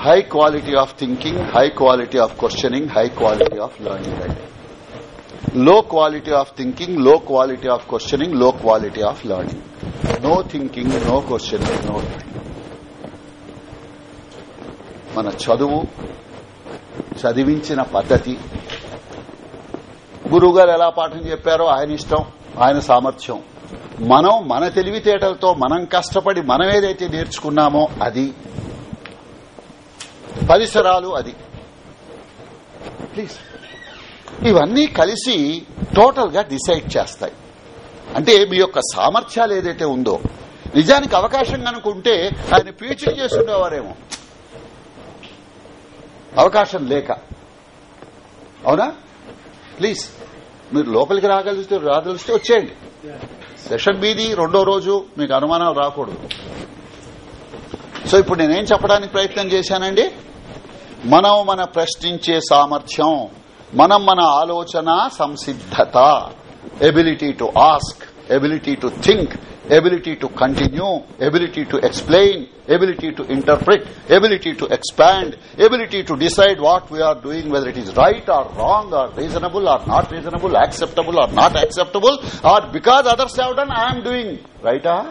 high quality of thinking high quality of questioning high quality of learning అండి లో క్వాలిటీ ఆఫ్ థింకింగ్లో quality of క్వశ్చనింగ్లో quality of learning no thinking no questioning no మన చదువు చదివించిన పద్ధతి. గురువుగారు ఎలా పాఠం చెప్పారో ఆయన ఇష్టం ఆయన సామర్థ్యం. మనం మన తెలివితేటలతో మనం కష్టపడి మనం ఏదైతే నేర్చుకున్నామో అది పరిసరాలు అది. ప్లీజ్ ఇవన్నీ కలిసి టోటల్గా డిసైడ్ చేస్తాయి. అంటే మీ యొక్క సామర్థ్యాలు ఏదైతే ఉందో నిజానికి అవకాశం కనుకుంటే ఆయన పీహెచ్డీ చేస్తుండేవారేమో అవకాశం లేక. అవునా? ప్లీజ్ మీరు లోపలికి రాగలిస్తే రాగలిస్తే వచ్చేయండి. సెషన్ బీది రెండో రోజు మీకు అనుమానాలు రాకూడదు. సో ఇప్పుడు నేనేం చెప్పడానికి ప్రయత్నం చేశానండి? మనం మన ప్రశ్నించే సామర్థ్యం మనం మన ఆలోచన సంసిద్ధత. Ability to ask ability to think ability to continue ability to explain ability to interpret ability to expand ability to decide what we are doing whether it is right or wrong or reasonable or not reasonable acceptable or not acceptable or because others have done I'm doing రైటా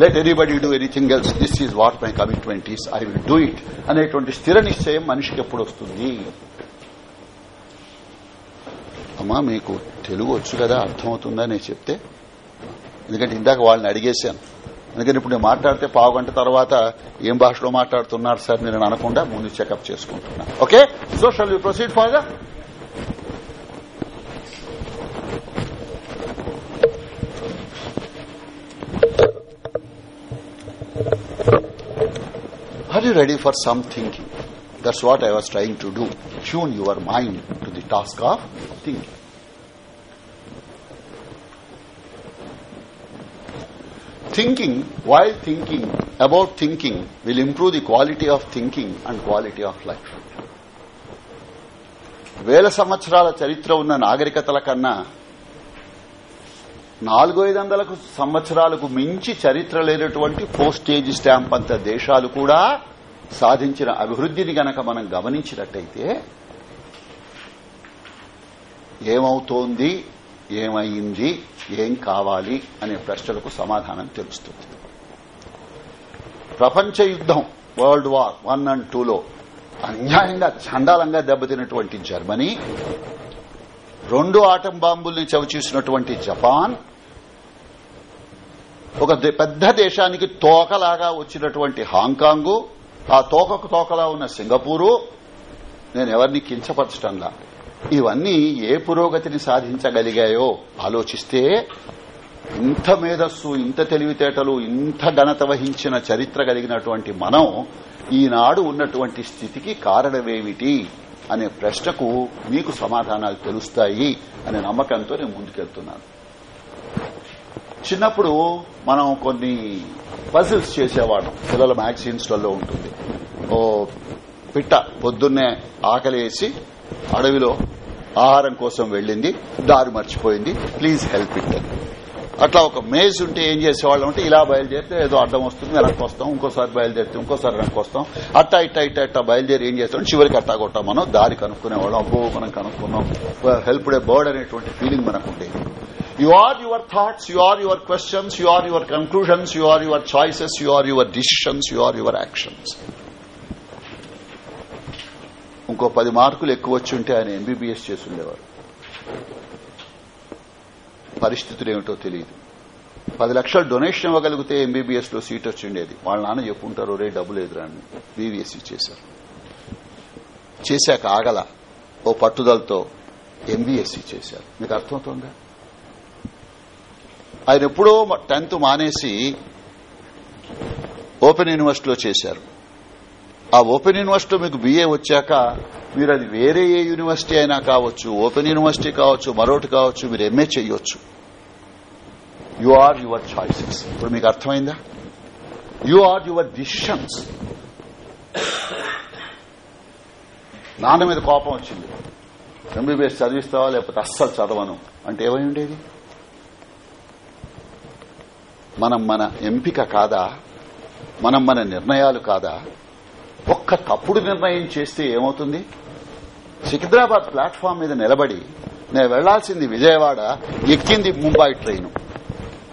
let anybody do anything else this is what my commitment is I will do it అనేటువంటి స్థిర నిశ్చయం మనిషికి ఎప్పుడు వస్తుంది? అమ్మా మీకు తెలుగు వచ్చు కదా అర్థమవుతుందా నేను చెప్తే? ఎందుకంటే ఇందాక వాళ్ళని అడిగేశాను. అందుకని ఇప్పుడు నేను మాట్లాడితే పావు గంట తర్వాత ఏం భాషలో మాట్లాడుతున్నారు సార్ నేను అనకుండా ముందు చెకప్ చేసుకుంటున్నా. Okay so shall you proceed For you ready for some thinking? That's what I was trying to do. Tune your mind to the task of thinking. Thinking, while thinking about thinking, will improve the quality of thinking and quality of life. వేల సంవత్సరాల చరిత్ర ఉన్న నాగరికతల కన్నా నాలుగు ఐదు వందలకు సంవత్సరాలకు మించి చరిత్ర లేనటువంటి పోస్టేజ్ స్టాంప్ అంత దేశాలు కూడా సాధించిన అభివృద్ధిని గనక మనం గమనించినట్టయితే ఏమవుతోంది ఏమైంది ఏం కావాలి అనే ప్రశ్నలకు సమాధానం తెలుస్తుంది. ప్రపంచ యుద్దం వరల్డ్ వార్ వన్ అండ్ టూలో అన్యాయంగా చండాలంగా దెబ్బతినటువంటి జర్మనీ రెండు ఆటం బాంబుల్ని చవిచూసినటువంటి జపాన్ ఒక దే- పెద్ద దేశానికి తోకలాగా వచ్చినటువంటి హాంకాంగ్ ఆ తోకకు తోకలా ఉన్న సింగపూరు నేను ఎవరిని కించపరచటంలా ఇవన్నీ ఏ పురోగతిని సాధించగలిగాయో ఆలోచిస్తే ఇంత మేధస్సు ఇంత తెలివితేటలు ఇంత ఘనత వహించిన చరిత్ర కలిగినటువంటి మనం ఈనాడు ఉన్నటువంటి స్థితికి కారణమేమిటి? అనే ప్రశ్నకు మీకు సమాధానాలు తెలుస్తాయి అనే నమ్మకంతో నేను ముందుకెళ్తున్నాను. చిన్నప్పుడు మనం కొన్ని పజిల్స్ చేసేవాళ్ళం. పిల్లల మ్యాగజైన్స్లలో ఉంటుంది. ఓ పిట్ట పొద్దున్నే ఆకలేసి అడవిలో ఆహారం కోసం వెళ్ళింది. దారి మర్చిపోయింది. ప్లీజ్ హెల్ప్ ఇట్ అని. అట్లా ఒక మేజ్ ఉంటే ఏం చేసేవాళ్ళం అంటే ఇలా బయలుదేరితే ఏదో అడ్డం వస్తుంది వెనక్కి వస్తాం ఇంకోసారి బయలుదేరితే ఇంకోసారి వెనక్కి వస్తాం. అట్టా ఇట్టా ఇట్టా ఇట్టా బయలుదేరి ఏం చేస్తాం? చివరికి అట్టా కొట్టాం మనం దారి కనుక్కునేవాళ్ళం. అబ్బో మనం కనుక్కున్నాం. హెల్ప్ డే బర్డ్ అనేటువంటి ఫీలింగ్ మనకు ఉండేది you are your thoughts you are your questions you are your conclusions you are your choices you are your decisions you are your actions ఇంకో పది మార్కులు ఎక్కువ వచ్చి ఉంటే ఆయన ఎంబీబీఎస్ చేసి ఉండేవారు. పరిస్థితులు ఏమిటో తెలియదు. పది లక్షలు డొనేషన్ ఇవ్వగలిగితే ఎంబీబీఎస్లో సీట్ వచ్చి ఉండేది వాళ్ళ నాన్న చెప్పుంటారు రే డబ్బులు ఎదురా అని. బీవీఎస్సీ చేశారు చేశాక ఆగల ఓ పట్టుదలతో ఎంబీఎస్సీ చేశారు మీకు అర్థమవుతుందా? ఆయన ఎప్పుడో టెన్త్ మానేసి ఓపెన్ యూనివర్సిటీలో చేశారు. ఆ ఓపెన్ యూనివర్సిటీ మీకు బీఏ వచ్చాక మీరు అది వేరే ఏ యూనివర్సిటీ అయినా కావచ్చు ఓపెన్ యూనివర్సిటీ కావచ్చు మరొకటి కావచ్చు మీరు ఎంఏ చేయొచ్చు. యు ఆర్ యువర్ చాయిసెస్ ఇప్పుడు మీకు అర్థమైందా? యు ఆర్ యువర్ డిసిషన్స్ నాన్న మీద కోపం వచ్చింది. ఎంబీబీఎస్ చదివిస్తావా లేకపోతే అస్సలు చదవను అంటే ఏమై ఉండేది? మనం మన ఎంపిక కాదా? మనం మన నిర్ణయాలు కాదా? ఒక్క తప్పుడు నిర్ణయం చేస్తే ఏమవుతుంది? సికింద్రాబాద్ ప్లాట్ఫామ్ మీద నిలబడి నేను వెళ్ళాల్సింది విజయవాడ ఎక్కింది ముంబై ట్రైన్.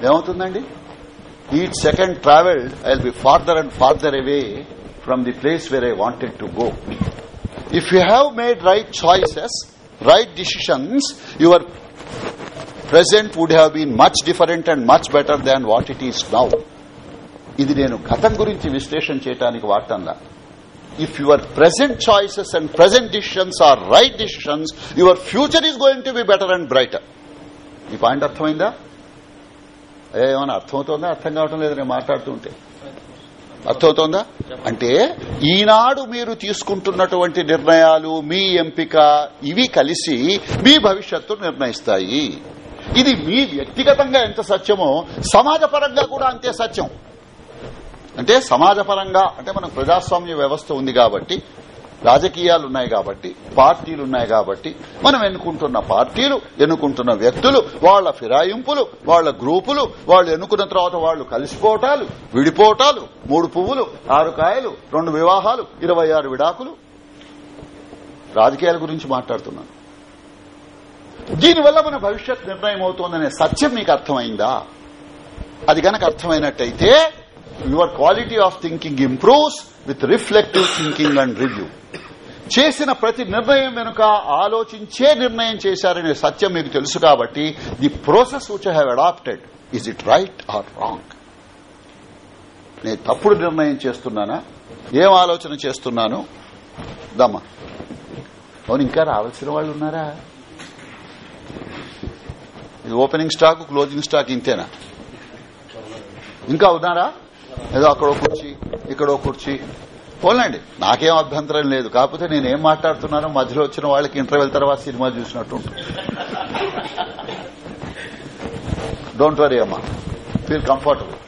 ఏమవుతుందండి? Each second travel I be farther and farther away from the place where I wanted to go if you have made right choices right decisions your present would have been much different and much better than what it is now ఇది నేను గతం గురించి విశ్లేషణ చేయడానికి వాడటంలా if your present choices and present decisions are right decisions your future is going to be better and brighter ఈ పాయింట్ అర్థమైందా? ఏమైనా అర్థమవుతోందా? అర్థం కావటం లేదు నేను మాట్లాడుతుంటే అర్థమవుతోందా? అంటే ఈనాడు మీరు తీసుకుంటున్నటువంటి నిర్ణయాలు మీ ఎంపిక ఇవి కలిసి మీ భవిష్యత్తు నిర్ణయిస్తాయి. ఇది మీ వ్యక్తిగతంగా ఎంత సత్యమో సమాజపరంగా కూడా అంతే సత్యం. అంటే సమాజపరంగా అంటే మనం ప్రజాస్వామ్య వ్యవస్థ ఉంది కాబట్టి రాజకీయాలు ఉన్నాయి కాబట్టి పార్టీలు ఉన్నాయి కాబట్టి మనం ఎన్నుకుంటున్న పార్టీలు ఎన్నుకుంటున్న వ్యక్తులు వాళ్ళ ఫిరాయింపులు వాళ్ళ గ్రూపులు వాళ్ళు ఎన్నుకున్న తర్వాత వాళ్ళు కలిసిపోవటాలు విడిపోవటాలు మూడు పువ్వులు ఆరు కాయలు రెండు వివాహాలు ఇరవై ఆరు విడాకులు. రాజకీయాల గురించి మాట్లాడుతున్నాను. దీనివల్ల మన భవిష్యత్ నిర్ణయం అవుతోందనే సత్యం మీకు అర్థమైందా? అది గనక అర్థమైనట్టయితే your quality of thinking improves with reflective thinking and review. చేసిన ప్రతి నిర్ణయం వెనుక ఆలోచించే నిర్ణయం చేశారనే సత్యం మీకు తెలుసు కాబట్టి the process which have adopted is it right or wrong? నేను తప్పుడు నిర్ణయం చేస్తున్నానా? ఏం ఆలోచన చేస్తున్నాను? దమ్మా. అవును ఇంకా రావాల్సిన వాళ్ళు ఉన్నారా? ఇది ఓపెనింగ్ స్టాక్ క్లోజింగ్ స్టాక్ ఇంతేనా? ఇంకా ఉన్నారా? ఏదో అక్కడో కుర్చీ ఇక్కడో కుర్చీ. పోలండి నాకేం అభ్యంతరం లేదు. కాకపోతే నేనేం మాట్లాడుతున్నానో మధ్యలో వచ్చిన వాళ్ళకి ఇంటర్వెల్ తర్వాత సినిమా చూసినట్టు డోంట్ వరీ అమ్మా. ఫీల్ కంఫర్టబుల్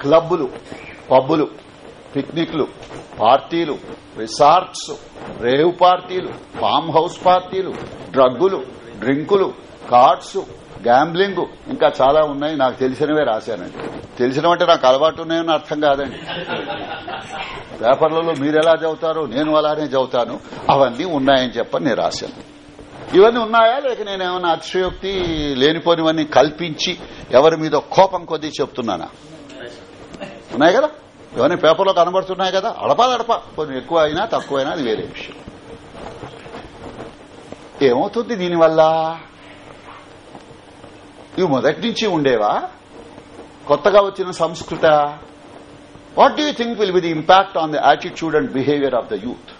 క్లబ్బులు పబ్బులు పిక్నిక్లు పార్టీలు రిసార్ట్స్ రేవ్ పార్టీలు ఫామ్ హౌస్ పార్టీలు డ్రగ్గులు డ్రింకులు కార్డ్స్ గ్యాంబ్లింగ్ ఇంకా చాలా ఉన్నాయి. నాకు తెలిసినవే రాశానండి తెలిసినవంటే నాకు అలవాటు ఉన్నాయని అర్థం కాదండి. పేపర్లలో మీరెలా చదువుతారో నేను అలానే చదువుతాను. అవన్నీ ఉన్నాయని చెప్పని నేను రాశాను. ఇవన్నీ ఉన్నాయా? లేక నేనేమన్నా అతిశయోక్తి లేనిపోనివన్నీ కల్పించి ఎవరి మీద కోపం కొద్దీ చెప్తున్నానా? ఉన్నాయి కదా? ఇవన్నీ పేపర్లో కనబడుతున్నాయి కదా? అడపాలి కొన్ని ఎక్కువ అయినా తక్కువైనా అది వేరే విషయం. ఏమవుతుంది దీనివల్ల? ఇవి మొదటి నుంచి ఉండేవా? కొత్తగా వచ్చిన సంస్కృత? What do you think will be the impact on the attitude and behaviour of the youth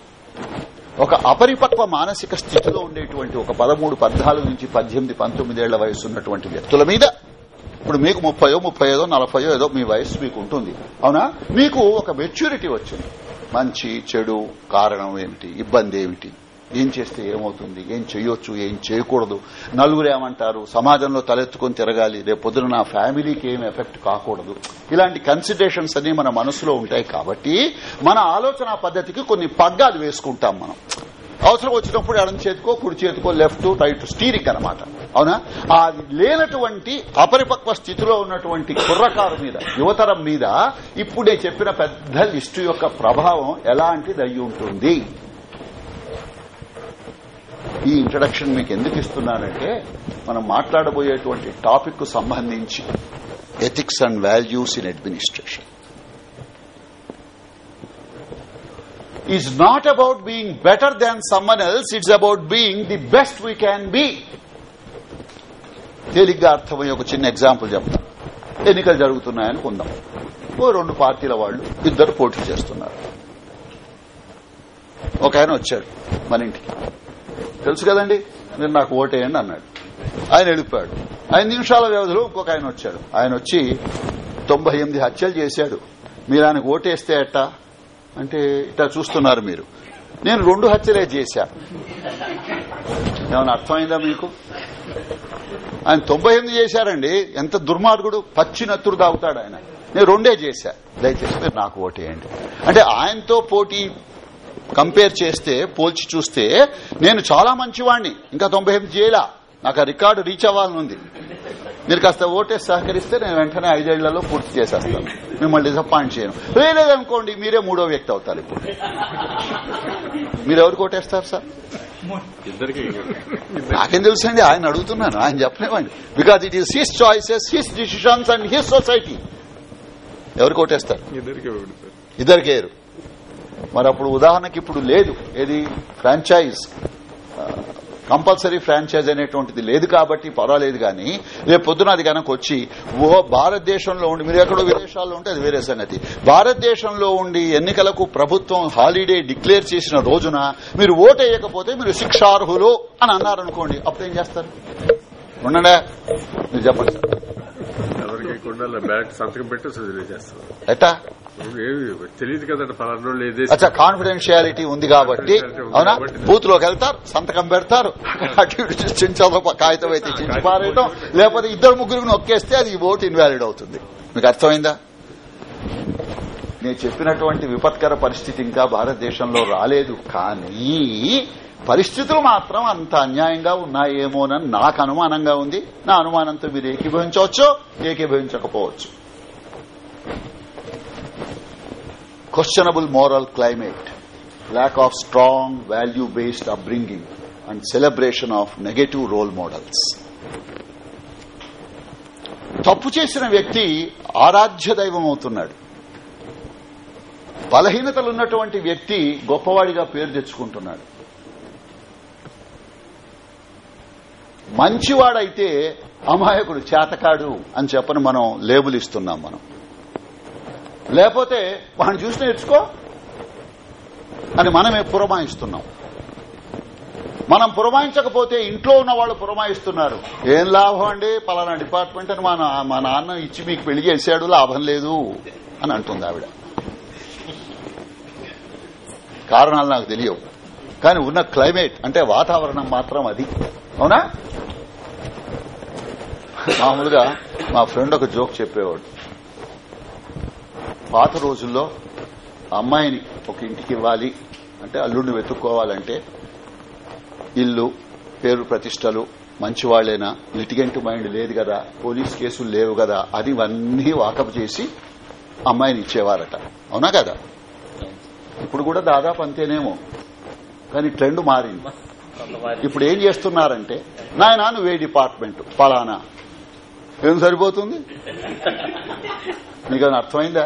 ఒక అపరిపక్వ మానసిక స్థితిలో ఉండేటువంటి ఒక పదమూడు పద్నాలుగు నుంచి పద్దెనిమిది పంతొమ్మిదేళ్ళ వయసు ఉన్నటువంటి వ్యక్తుల మీద ఇప్పుడు మీకు ముప్పయో ముప్పై ఐదో నలభయో ఏదో మీ వయసు మీకు ఉంటుంది. అవునా? మీకు ఒక మెచ్యూరిటీ వచ్చింది. మంచి చెడు కారణం ఏమిటి? ఇబ్బంది ఏమిటి? ఏం చేస్తే ఏమవుతుంది? ఏం చేయొచ్చు ఏం చేయకూడదు? నలుగురు ఏమంటారు? సమాజంలో తలెత్తుకొని తిరగాలి. రేపు పొద్దున నా ఫ్యామిలీకి ఏం ఎఫెక్ట్ కాకూడదు. ఇలాంటి కన్సిడరేషన్స్ అన్ని మన మనసులో ఉంటాయి కాబట్టి మన ఆలోచన పద్ధతికి కొన్ని పగ్గాలు వేసుకుంటాం మనం. అవసరం వచ్చినప్పుడు ఎడం చేతికో కుడి చేతికో లెఫ్ట్ రైట్ స్టీరింగ్ అనమాట అవునా? ఆ లేనటువంటి అపరిపక్వ స్థితిలో ఉన్నటువంటి కుర్రకారు మీద యువతరం మీద ఇప్పుడే చెప్పిన పెద్ద లిస్టు యొక్క ప్రభావం ఎలాంటిది అయి ఉంటుంది ఈ ఇంట్రడక్షన్ మీకు ఎందుకు ఇస్తున్నానంటే మనం మాట్లాడబోయేటువంటి టాపిక్కు సంబంధించి ethics and values in administration is not about being better than someone else it's about being the best we can be తేలిగ్గా అర్థమయ్యే ఒక చిన్న ఎగ్జాంపుల్ చెప్తాను. ఎన్నికలు జరుగుతున్నాయని కొందాం. ఓ రెండు పార్టీల వాళ్ళు ఇద్దరు పోటీ చేస్తున్నారు. ఒక ఆయన వచ్చాడు మన ఇంటికి. తెలుసు కదండి? మీరు నాకు ఓటేయండి అన్నాడు. ఆయన వెళ్ళిపోయాడు. ఐదు నిమిషాల వ్యవధిలో ఇంకొక ఆయన వచ్చాడు. ఆయన వచ్చి తొంభై ఎనిమిది హత్యలు చేశాడు. మీరు ఆయనకు ఓటేస్తే ఎట్టా? అంటే ఇట్లా చూస్తున్నారు మీరు. నేను రెండు హత్యలే చేశా. ఏమైనా అర్థమైందా మీకు? ఆయన తొంభై ఎనిమిది చేశారండి. ఎంత దుర్మార్గుడు పచ్చి నత్తురు తాగుతాడు ఆయన. నేను రెండే చేశా. దయచేసి మీరు నాకు ఓటేయండి. అంటే ఆయనతో పోటీ కంపేర్ చేస్తే పోల్చి చూస్తే నేను చాలా మంచివాణ్ణి. ఇంకా తొంభై ఎనిమిది చేయలా? నాకు ఆ రికార్డు రీచ్ అవ్వాలని ఉంది మీరు కాస్త ఓటేసి సహకరిస్తే నేను వెంటనే ఐదేళ్ళలో పూర్తి చేసేస్తాను. మిమ్మల్ని డిసప్పాయింట్ చేయను. లేదనుకోండి మీరే మూడో వ్యక్తి అవుతారు ఇప్పుడు. మీరు ఎవరికి ఓటేస్తారు సార్? నాకేం తెలుసండి ఆయన అడుగుతున్నాను ఆయన చెప్పలేమండి because it is his choices his decisions and his society ఎవరికి ఓటేస్తారు? ఇద్దరికి ఇద్దరికేరు మరి అప్పుడు ఉదాహరణకి ఇప్పుడు లేదు. ఏది? ఫ్రాంచైజ్. కంపల్సరీ ఫ్రాంచైజ్ అనేటువంటిది లేదు కాబట్టి పర్వాలేదు కానీ రేపు పొద్దున అది కనుక వచ్చి ఓ భారతదేశంలో ఉండి మీరు ఎక్కడో విదేశాల్లో ఉంటే అది వేరే సంగతి. భారతదేశంలో ఉండి ఎన్నికలకు ప్రభుత్వం హాలిడే డిక్లేర్ చేసిన రోజున మీరు ఓటు వేయకపోతే మీరు శిక్షార్హులు అని అన్నారనుకోండి అప్పుడు ఏం చేస్తారు? ఉండండి. మీరు చెప్పండి. సార్ సంతకం పెట్టి ఎట్టా? తెలియదు కదండి పలానా అచ్చా కాన్ఫిడెన్షియాలిటీ ఉంది కాబట్టి అవునా? బూత్లోకి వెళ్తారు సంతకం పెడతారు అటు కాగితం అయితే చించి లేకపోతే ఇద్దరు ముగ్గురికి నొక్కేస్తే అది ఓటు ఇన్వాలిడ్ అవుతుంది. మీకు అర్థమైందా? నేను చెప్పినటువంటి విపత్కర పరిస్థితి ఇంకా భారతదేశంలో రాలేదు కానీ పరిస్థితులు మాత్రం అంత అన్యాయంగా ఉన్నాయేమోనని నాకు అనుమానంగా ఉంది. నా అనుమానంతో మీరు ఏకీభవించవచ్చు ఏకీభవించకపోవచ్చు. Questionable moral climate, lack of strong value based upbringing, and celebration of negative role models. తప్పు చేసిన వ్యక్తి ఆరాధ్య దైవం అవుతున్నాడు బలహీనతలు ఉన్నటువంటి వ్యక్తి గొప్పవాడిగా పేరు తెచ్చుకుంటున్నాడు మంచివాడైతే అమాయకుడు చేతకాడు అని చెప్పని మనం లేబుల్ ఇస్తున్నాం మనం లేకపోతే వాడిని చూసి నేర్చుకో. అని మనమే పురమాయిస్తున్నాం. మనం పురమాయించకపోతే ఇంట్లో ఉన్న వాళ్ళు పురమాయిస్తున్నారు. ఏం లాభం అండి? పలానా డిపార్ట్మెంట్ అని మా మా నాన్న ఇచ్చి మీకు పెళ్ళి చేశాడు లాభం లేదు అని అంటుంది ఆవిడ. కారణాలు నాకు తెలియవు. కానీ ఉన్న క్లైమేట్ అంటే వాతావరణం మాత్రం అది. అవునా? మామూలుగా మా ఫ్రెండ్ ఒక జోక్ చెప్పేవాడు. పాత రోజుల్లో అమ్మాయిని ఒక ఇంటికి ఇవ్వాలి అంటే అల్లుడిని వెతుక్కోవాలంటే ఇల్లు పేరు ప్రతిష్టలు మంచివాళ్ళేనా లిటిగెంట్ మైండ్ లేదు కదా పోలీస్ కేసులు లేవు కదా అది ఇవన్నీ వాకప్ చేసి అమ్మాయిని ఇచ్చేవారట. అవునా కదా? ఇప్పుడు కూడా దాదాపు అంతేనేమో. కానీ ట్రెండ్ మారింది. ఇప్పుడు ఏం చేస్తున్నారంటే నాయన నువ్వే డిపార్ట్మెంట్ పలానా. ఏం సరిపోతుంది? మీకు అది అర్థమైందా?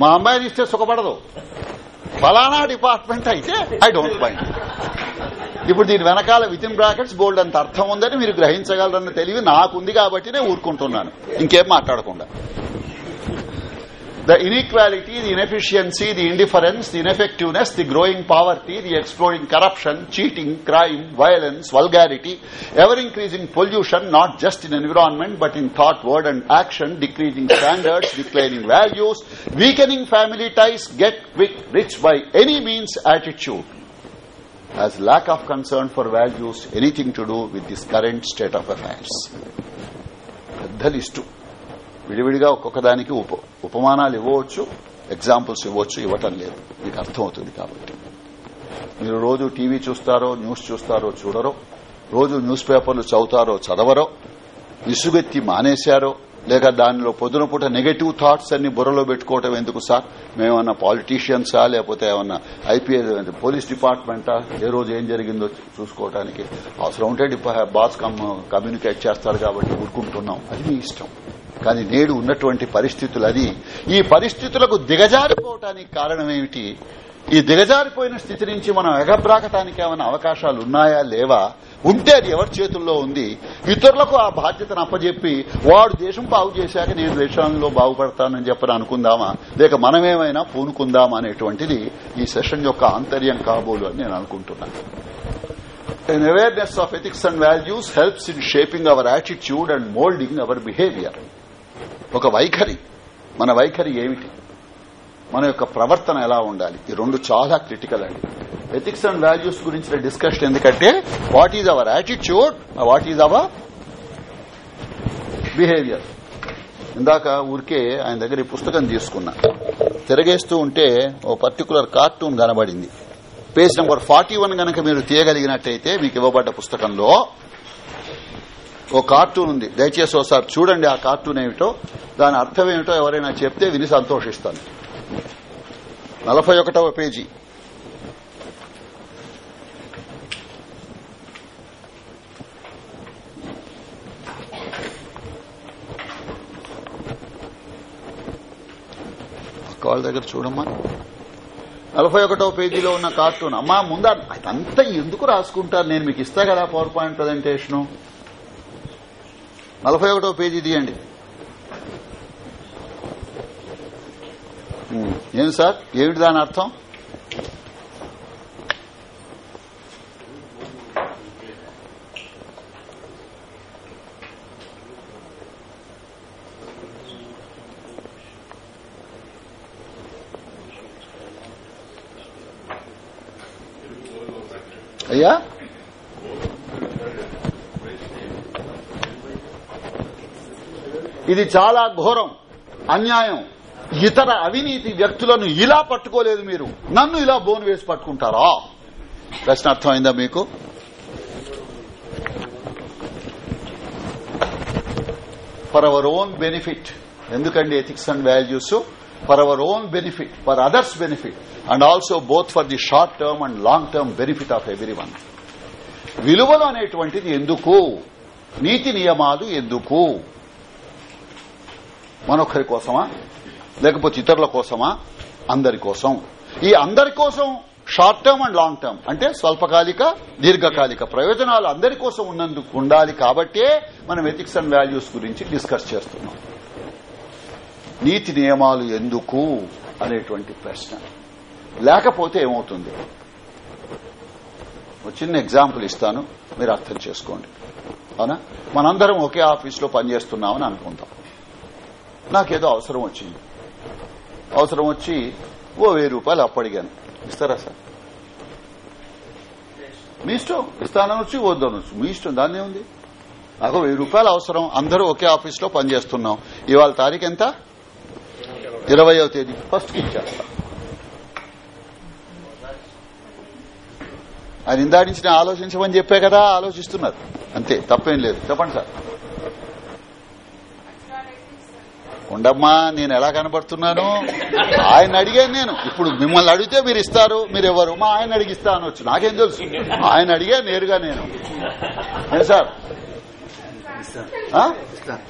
మా అమ్మాయిని ఇస్తే సుఖపడదు. ఫలానా డిపార్ట్మెంట్ అయితే ఐ డోంట్ మైండ్. ఇప్పుడు దీని వెనకాల విత్ ఇన్ బ్రాకెట్స్ బోల్డ్ అంత అర్థం ఉందని మీరు గ్రహించగలరన్న తెలివి నాకుంది కాబట్టి నేను ఊరుకుంటున్నాను. ఇంకేం మాట్లాడకుండా. the inequality, the inefficiency, the indifference, the ineffectiveness, the growing poverty, the exploding corruption, cheating, crime, violence, vulgarity, ever increasing pollution, not just in environment but in thought, word and action, decreasing standards, declining values, weakening family ties, get quick rich by any means attitude has lack of concern for values anything to do with this current state of affairs. పెద్ద లిస్టు విడివిడిగా ఒక్కొక్క దానికి ఉప ఉపమానాలు ఇవ్వవచ్చు ఎగ్జాంపుల్స్ ఇవ్వచ్చు ఇవ్వటం లేదు. మీకు అర్థమవుతుంది కాబట్టి. మీరు రోజు టీవీ చూస్తారో న్యూస్ చూస్తారో చూడరో రోజు న్యూస్ పేపర్లు చదువుతారో చదవరో విసుగెత్తి మానేశారో లేక దానిలో పొద్దున పూట నెగటివ్ థాట్స్ అన్ని బుర్రలో పెట్టుకోవటం ఎందుకు సార్? మేమన్నా పాలిటీషియన్సా లేకపోతే ఏమన్నా ఐపీఎస్ పోలీస్ డిపార్ట్మెంటా? ఏ రోజు ఏం జరిగిందో చూసుకోవటానికి అవసరం ఉంటే బాస్ కమ్- కమ్యూనికేట్ చేస్తారు కాబట్టి ఊరుకుంటున్నాం. అది మీ ఇష్టం. కానీ నేడు ఉన్నటువంటి పరిస్థితులు అది. ఈ పరిస్థితులకు దిగజారిపోవటానికి కారణం ఏమిటి? ఈ దిగజారిపోయిన స్థితి నుంచి మనం ఎగబ్రాకటానికి ఏమైనా అవకాశాలు ఉన్నాయా లేవా? ఉంటే అది ఎవరి చేతుల్లో ఉంది? ఇతరులకు ఆ బాధ్యతను అప్పజెప్పి వాడు దేశం బాగు చేశాక నేను దేశంలో బాగుపడతానని చెప్పని అనుకుందామా? లేక మనమేమైనా పూనుకుందామా? అనేటువంటిది ఈ సెషన్ యొక్క ఆంతర్యం కాబోలు అని నేను అనుకుంటున్నాను An awareness of ethics and values helps in shaping our attitude and molding our behavior. ఒక వైఖరి. మన వైఖరి ఏమిటి? మన యొక్క ప్రవర్తన ఎలా ఉండాలి? ఈ రెండు చాలా క్రిటికల్ అండి. ఎథిక్స్ అండ్ వాల్యూస్ గురించిన డిస్కషన్ ఎందుకంటే what is our attitude what is our behaviour ఇందాక ఊరికే ఆయన దగ్గర ఈ పుస్తకం తీసుకున్నా. తిరగేస్తూ ఉంటే ఓ పర్టికులర్ కార్టూన్ కనబడింది. పేజ్ నెంబర్ ఫార్టీ వన్ గనక మీరు తీయగలిగినట్టయితే మీకు ఇవ్వబడ్డ పుస్తకంలో ఓ కార్టూన్ ఉంది. దయచేసి ఒకసారి చూడండి ఆ కార్టూన్ ఏమిటో. దాని అర్థం ఏమిటో ఎవరైనా చెప్తే విని సంతోషిస్తాను. నలభై ఒకటవ పేజీ. కాల్ వాళ్ళ దగ్గర చూడమ్మా. నలభై ఒకటో పేజీలో ఉన్న కార్టూన్. అమ్మా ముందు అదంతా ఎందుకు రాసుకుంటారు? నేను మీకు ఇస్తా కదా పవర్ పాయింట్ ప్రజెంటేషను నలభై ఒకటో పేజీ తీయండి. ఏం సార్? ఏమిటి దాని అర్థం అయ్యా ఇది చాలా ఘోరం అన్యాయం. ఇతర అవినీతి వ్యక్తులను ఇలా పట్టుకోలేదు మీరు. నన్ను ఇలా బోన్ వేసి పట్టుకుంటారా? ప్రశ్న అర్థమైందా మీకు? ఫర్ అవర్ ఓన్ బెనిఫిట్ ఎందుకండి ethics and values for our own benefit for others benefit and also both for the short term and long term benefit of everyone విలువలు అనేటువంటిది ఎందుకు? నీతి నియమాలు ఎందుకు? మనొక్కరి కోసమా? లేకపోతే ఇతరుల కోసమా? అందరి కోసం. ఈ అందరి కోసం short term and long term అంటే స్వల్పకాలిక దీర్ఘకాలిక ప్రయోజనాలు అందరి కోసం ఉన్నందుకు ఉండాలి కాబట్టే మనం ఎథిక్స్ అండ్ వాల్యూస్ గురించి డిస్కస్ చేస్తున్నాం. నీతి నియమాలు ఎందుకు అనేటువంటి ప్రశ్న. లేకపోతే ఏమవుతుంది? ఒక చిన్న ఎగ్జాంపుల్ ఇస్తాను మీరు అర్థం చేసుకోండి. అవునా? మనందరం ఒకే ఆఫీస్లో పనిచేస్తున్నామని అనుకుంటాం. నాకేదో అవసరం వచ్చింది అవసరం వచ్చి ఓ వెయ్యి రూపాయలు అప్పడిగాను. ఇస్తారా సార్? మీ ఇష్టం. ఇస్తానొచ్చు వద్దనొచ్చు మీ ఇష్టం. దాన్ని ఉంది నాకు వెయ్యి రూపాయలు అవసరం. అందరూ ఒకే ఆఫీస్లో పనిచేస్తున్నాం. ఇవాళ తారీఖు ఎంత? ఇరవయో తేదీ. ఫస్ట్కి ఇచ్చేస్తా. ఆయన ఇందాడించిన ఆలోచించమని చెప్పే కదా ఆలోచిస్తున్నారు. అంతే తప్పేం లేదు. చెప్పండి సార్. ఉండమ్మా నేను ఎలా కనబడుతున్నాను? ఆయన అడిగాను నేను. ఇప్పుడు మిమ్మల్ని అడిగితే మీరు ఇస్తారు మీరు ఎవరు? మా ఆయన అడిగిస్తా అనొచ్చు నాకేం తెలుసు. ఆయన అడిగా నేరుగా నేను. సార్?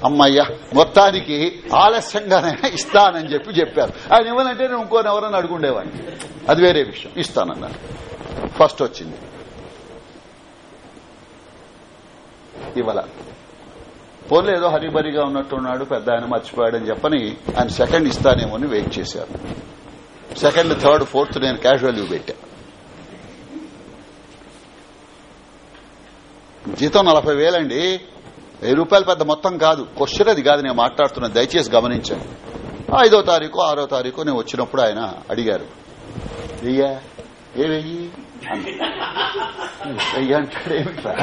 అమ్మయ్యా మొత్తానికి ఆలస్యంగానే ఇస్తానని చెప్పి చెప్పారు. ఆయన ఇవ్వనంటే నేను ఇంకోని ఎవరైనా అడుగుండేవాడిని. అది వేరే విషయం. ఇస్తానన్నాను ఫస్ట్ వచ్చింది. ఇవాళ పోన్లు ఏదో హరిబరిగా ఉన్నట్టున్నాడు పెద్ద ఆయన మర్చిపోయాడని చెప్పని ఆయన సెకండ్ ఇస్తానేమో అని వెయిట్ చేశారు. సెకండ్ థర్డ్ ఫోర్త్ నేను క్యాజువల్ లీవ్ పెట్టా. జీతం నలభై వేలండి. వెయ్యి రూపాయలు పెద్ద మొత్తం కాదు. క్వశ్చన్ అది కాదు నేను మాట్లాడుతున్నా. దయచేసి గమనించండి. ఐదో తారీఖు ఆరో తారీఖు నేను వచ్చినప్పుడు ఆయన అడిగారు. వెయ్యా? ఏ వెయ్యి? అయ్యా అంటాడు ఏమిట్రా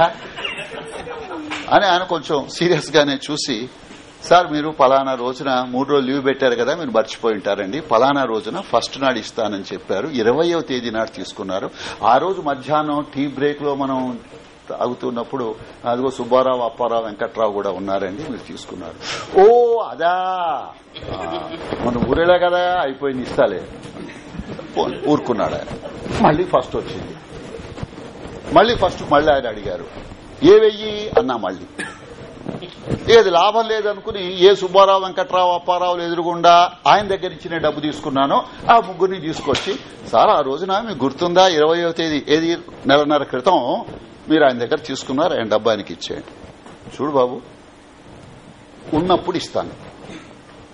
అని ఆయన కొంచెం సీరియస్ గానే చూసి సార్ మీరు పలానా రోజున మూడు రోజులు లీవ్ పెట్టారు కదా మీరు మర్చిపోయి ఉంటారండి. పలానా రోజున ఫస్ట్ నాడు ఇస్తానని చెప్పారు. ఇరవయో తేదీ నాడు తీసుకున్నారు. ఆ రోజు మధ్యాహ్నం టీ బ్రేక్లో మనం తాగుతున్నప్పుడు అదిగో సుబ్బారావు అప్పారావు వెంకట్రావు కూడా ఉన్నారండి మీరు తీసుకున్నారు. ఓ అదా! మన ఊరేలా కదా అయిపోయింది ఇస్తాలే. ఊరుకున్నాడు ఆయన. మళ్ళీ ఫస్ట్ వచ్చింది. మళ్ళీ ఫస్ట్ మళ్ళీ ఆయన అడిగారు ఏ వెయ్యి? అన్నా మళ్ళీ. ఏది లాభం లేదనుకుని ఏ సుబ్బారావు వెంకట్రావు అప్పారావులు ఎదురుగుండా ఆయన దగ్గర ఇచ్చిన డబ్బు తీసుకున్నానో ఆ ముగ్గురిని తీసుకొచ్చి సార్ ఆ రోజున మీకు గుర్తుందా? ఇరవయో తేదీ ఏది? నెలన్నర క్రితం మీరు ఆయన దగ్గర తీసుకున్నారు ఆయన డబ్బు ఆయనకి ఇచ్చేయండి. చూడు బాబు ఉన్నప్పుడు ఇస్తాను.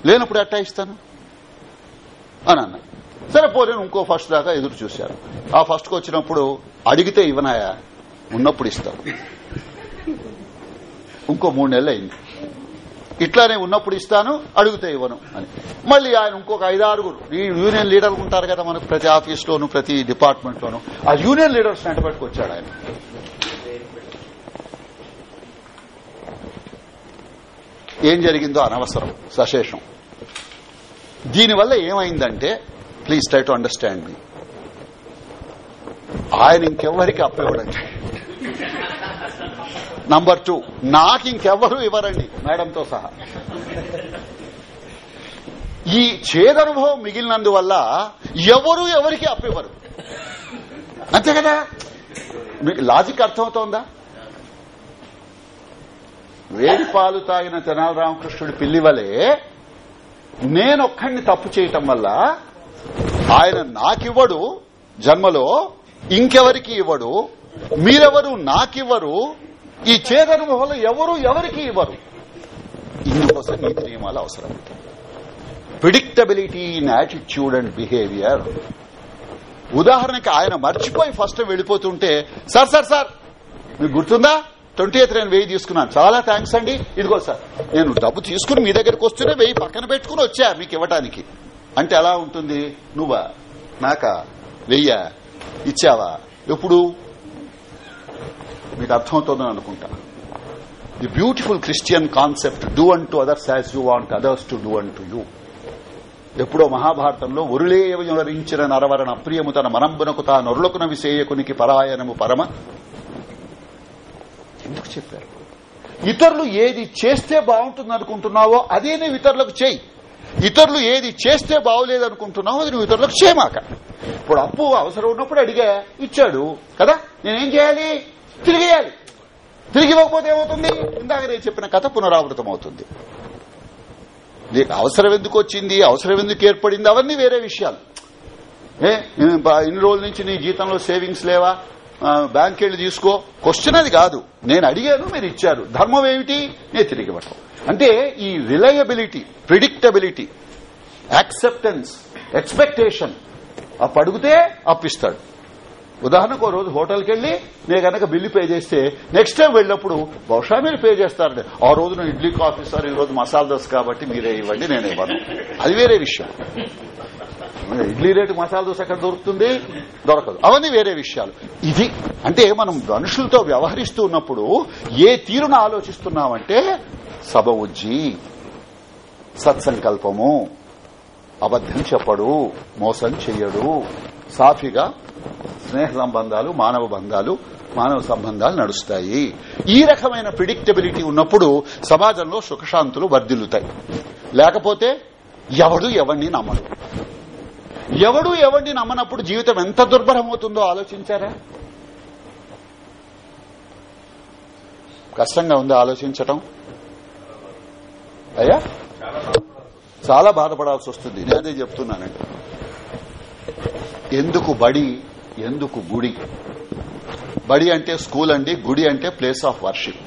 లేనప్పుడు అట్టా ఇస్తాను? అని అన్నా. పోలేని ఇంకో ఫస్ట్ దాకా ఎదురు చూశారు. ఆ ఫస్ట్కి వచ్చినప్పుడు అడిగితే ఇవ్వనాయా? ఉన్నప్పుడు ఇస్తాను ఇంకో మూడు నెలలు అయింది. ఇట్లానే ఉన్నప్పుడు ఇస్తాను అడిగితే ఇవ్వను అని. మళ్ళీ ఆయన ఇంకొక ఐదారుగురు ఈ యూనియన్ లీడర్లు ఉంటారు కదా మనకు ప్రతి ఆఫీస్ లోను ప్రతి డిపార్ట్మెంట్ లోను ఆ యూనియన్ లీడర్స్ వెంట పెట్టుకొచ్చాడు ఆయన. ఏం జరిగిందో అనవసరం సశేషం. దీనివల్ల ఏమైందంటే ప్లీజ్ ట్రై టు అండర్స్టాండ్ మీ ఆయన ఇంకెవ్వరికి అప్పివ్వడండి నంబర్ టూ నాకు ఇంకెవ్వరూ ఇవ్వరండి మేడంతో సహా. ఈ చేదనుభవం మిగిలినందువల్ల ఎవరు ఎవరికి అప్పివ్వరు అంతే కదా? మీకు లాజిక్ అర్థమవుతోందా? వేడి పాలు తాగిన తెనాలి రామకృష్ణుడి పిల్లి వలె నేనొక్కడిని తప్పు చేయటం వల్ల ఆయన నాకివ్వడు జన్మలో ఇంకెవరికి ఇవ్వడు మీరెవరు నాకివ్వరు ఈ చేదనుభవంలో ఎవరు ఎవరికి ఇవ్వరు. ఇందుకోసం నీతి నియమాలు అవసరం. Predictability in attitude and behaviour ఉదాహరణకి ఆయన మర్చిపోయి ఫస్ట్ వెళ్ళిపోతుంటే సార్ సార్ సార్ మీకు గుర్తుందా? ట్వంటీ ఎయిత్ నేను వెయ్యి తీసుకున్నాను. చాలా థ్యాంక్స్ అండి. ఇదిగో సార్ నేను డబ్బు తీసుకుని మీ దగ్గరికి వస్తూనే వెయ్యి పక్కన పెట్టుకుని వచ్చా మీకు ఇవ్వటానికి. అంటే ఎలా ఉంటుంది? నువ్వా? నాక? వెయ్యా? ఇచ్చావా? ఎప్పుడు? మీకు అర్థమవుతుందని అనుకుంటా. The beautiful Christian concept do unto others as you want others to do unto you ఎప్పుడో మహాభారతంలో ఉరులేయవరించిన నరవరణ ప్రియము తన మనంబునకు తా నొరులకున విశేయకునికి పరాయణము పరమ. ఎందుకు చెప్పారు? ఇతరులు ఏది చేస్తే బాగుంటుంది అనుకుంటున్నావో అదే నువ్వు ఇతరులకు చేయి. ఇతరులు ఏది చేస్తే బాగోలేదు అనుకుంటున్నావు అది నువ్వు ఇతరులకు చేయమాక. ఇప్పుడు అప్పు అవసరం ఉన్నప్పుడు అడిగా ఇచ్చాడు కదా? నేనేం చేయాలి? తిరిగేయాలి. తిరిగి ఇవ్వకపోతే ఏమవుతుంది? ఇందాక నేను చెప్పిన కథ పునరావృతం అవుతుంది నీకు అవసరం ఎందుకు వచ్చింది? అవసరం ఎందుకు ఏర్పడింది? అవన్నీ వేరే విషయాలు. ఏ ఇన్ని రోజుల నుంచి నీ జీతంలో సేవింగ్స్ లేవా? బ్యాంక్ వెళ్ళి తీసుకో. క్వశ్చన్ అది కాదు. నేను అడిగాను మీరు ఇచ్చారు. ధర్మం ఏమిటి? నేను తిరిగి ఇవ్వటం. అంటే ఈ రిలయబిలిటీ ప్రిడిక్టబిలిటీ యాక్సెప్టెన్స్ ఎక్స్పెక్టేషన్ అప్పు అడిగితే అప్పిస్తాడు. ఉదాహరణకు ఓ రోజు హోటల్కి వెళ్ళి నేను కనుక బిల్లు పే చేస్తే నెక్స్ట్ టైం వెళ్ళినప్పుడు బహుశా మీరు పే చేస్తారండి ఆ రోజు నేను ఇడ్లీ కాఫీ సార్ ఈ రోజు మసాలా దోశ కాబట్టి మీరే ఇవ్వండి నేను ఇవ్వను. అది వేరే విషయం. ఇడ్లీ రేటు మసాలా దోశ ఎక్కడ దొరుకుతుంది? దొరకదు. అవన్నీ వేరే విషయాలు. ఇది అంటే మనం మనుషులతో వ్యవహరిస్తూ ఉన్నప్పుడు ఏ తీరున ఆలోచిస్తున్నామంటే సభ ఉజ్జి సత్సంకల్పము అబద్దం చెప్పడు మోసం చెయ్యడు. సాఫీగా స్నేహ సంబంధాలు మానవ బంధాలు మానవ సంబంధాలు నడుస్తాయి. ఈ రకమైన ప్రిడిక్టబిలిటీ ఉన్నప్పుడు సమాజంలో సుఖశాంతులు వర్ధిల్లుతాయి. లేకపోతే ఎవడు ఎవడిని నమ్మడు. ఎవడు ఎవడిని నమ్మనప్పుడు జీవితం ఎంత దుర్భరమవుతుందో ఆలోచించారా? కష్టంగా ఉందో ఆలోచించటం? అయ్యా? చాలా బాధపడాల్సి వస్తుంది. నేను చెప్తున్నానండి ఎందుకు బడి ఎందుకు గుడి? బడి అంటే స్కూల్ అండి గుడి అంటే ప్లేస్ ఆఫ్ వర్షిప్.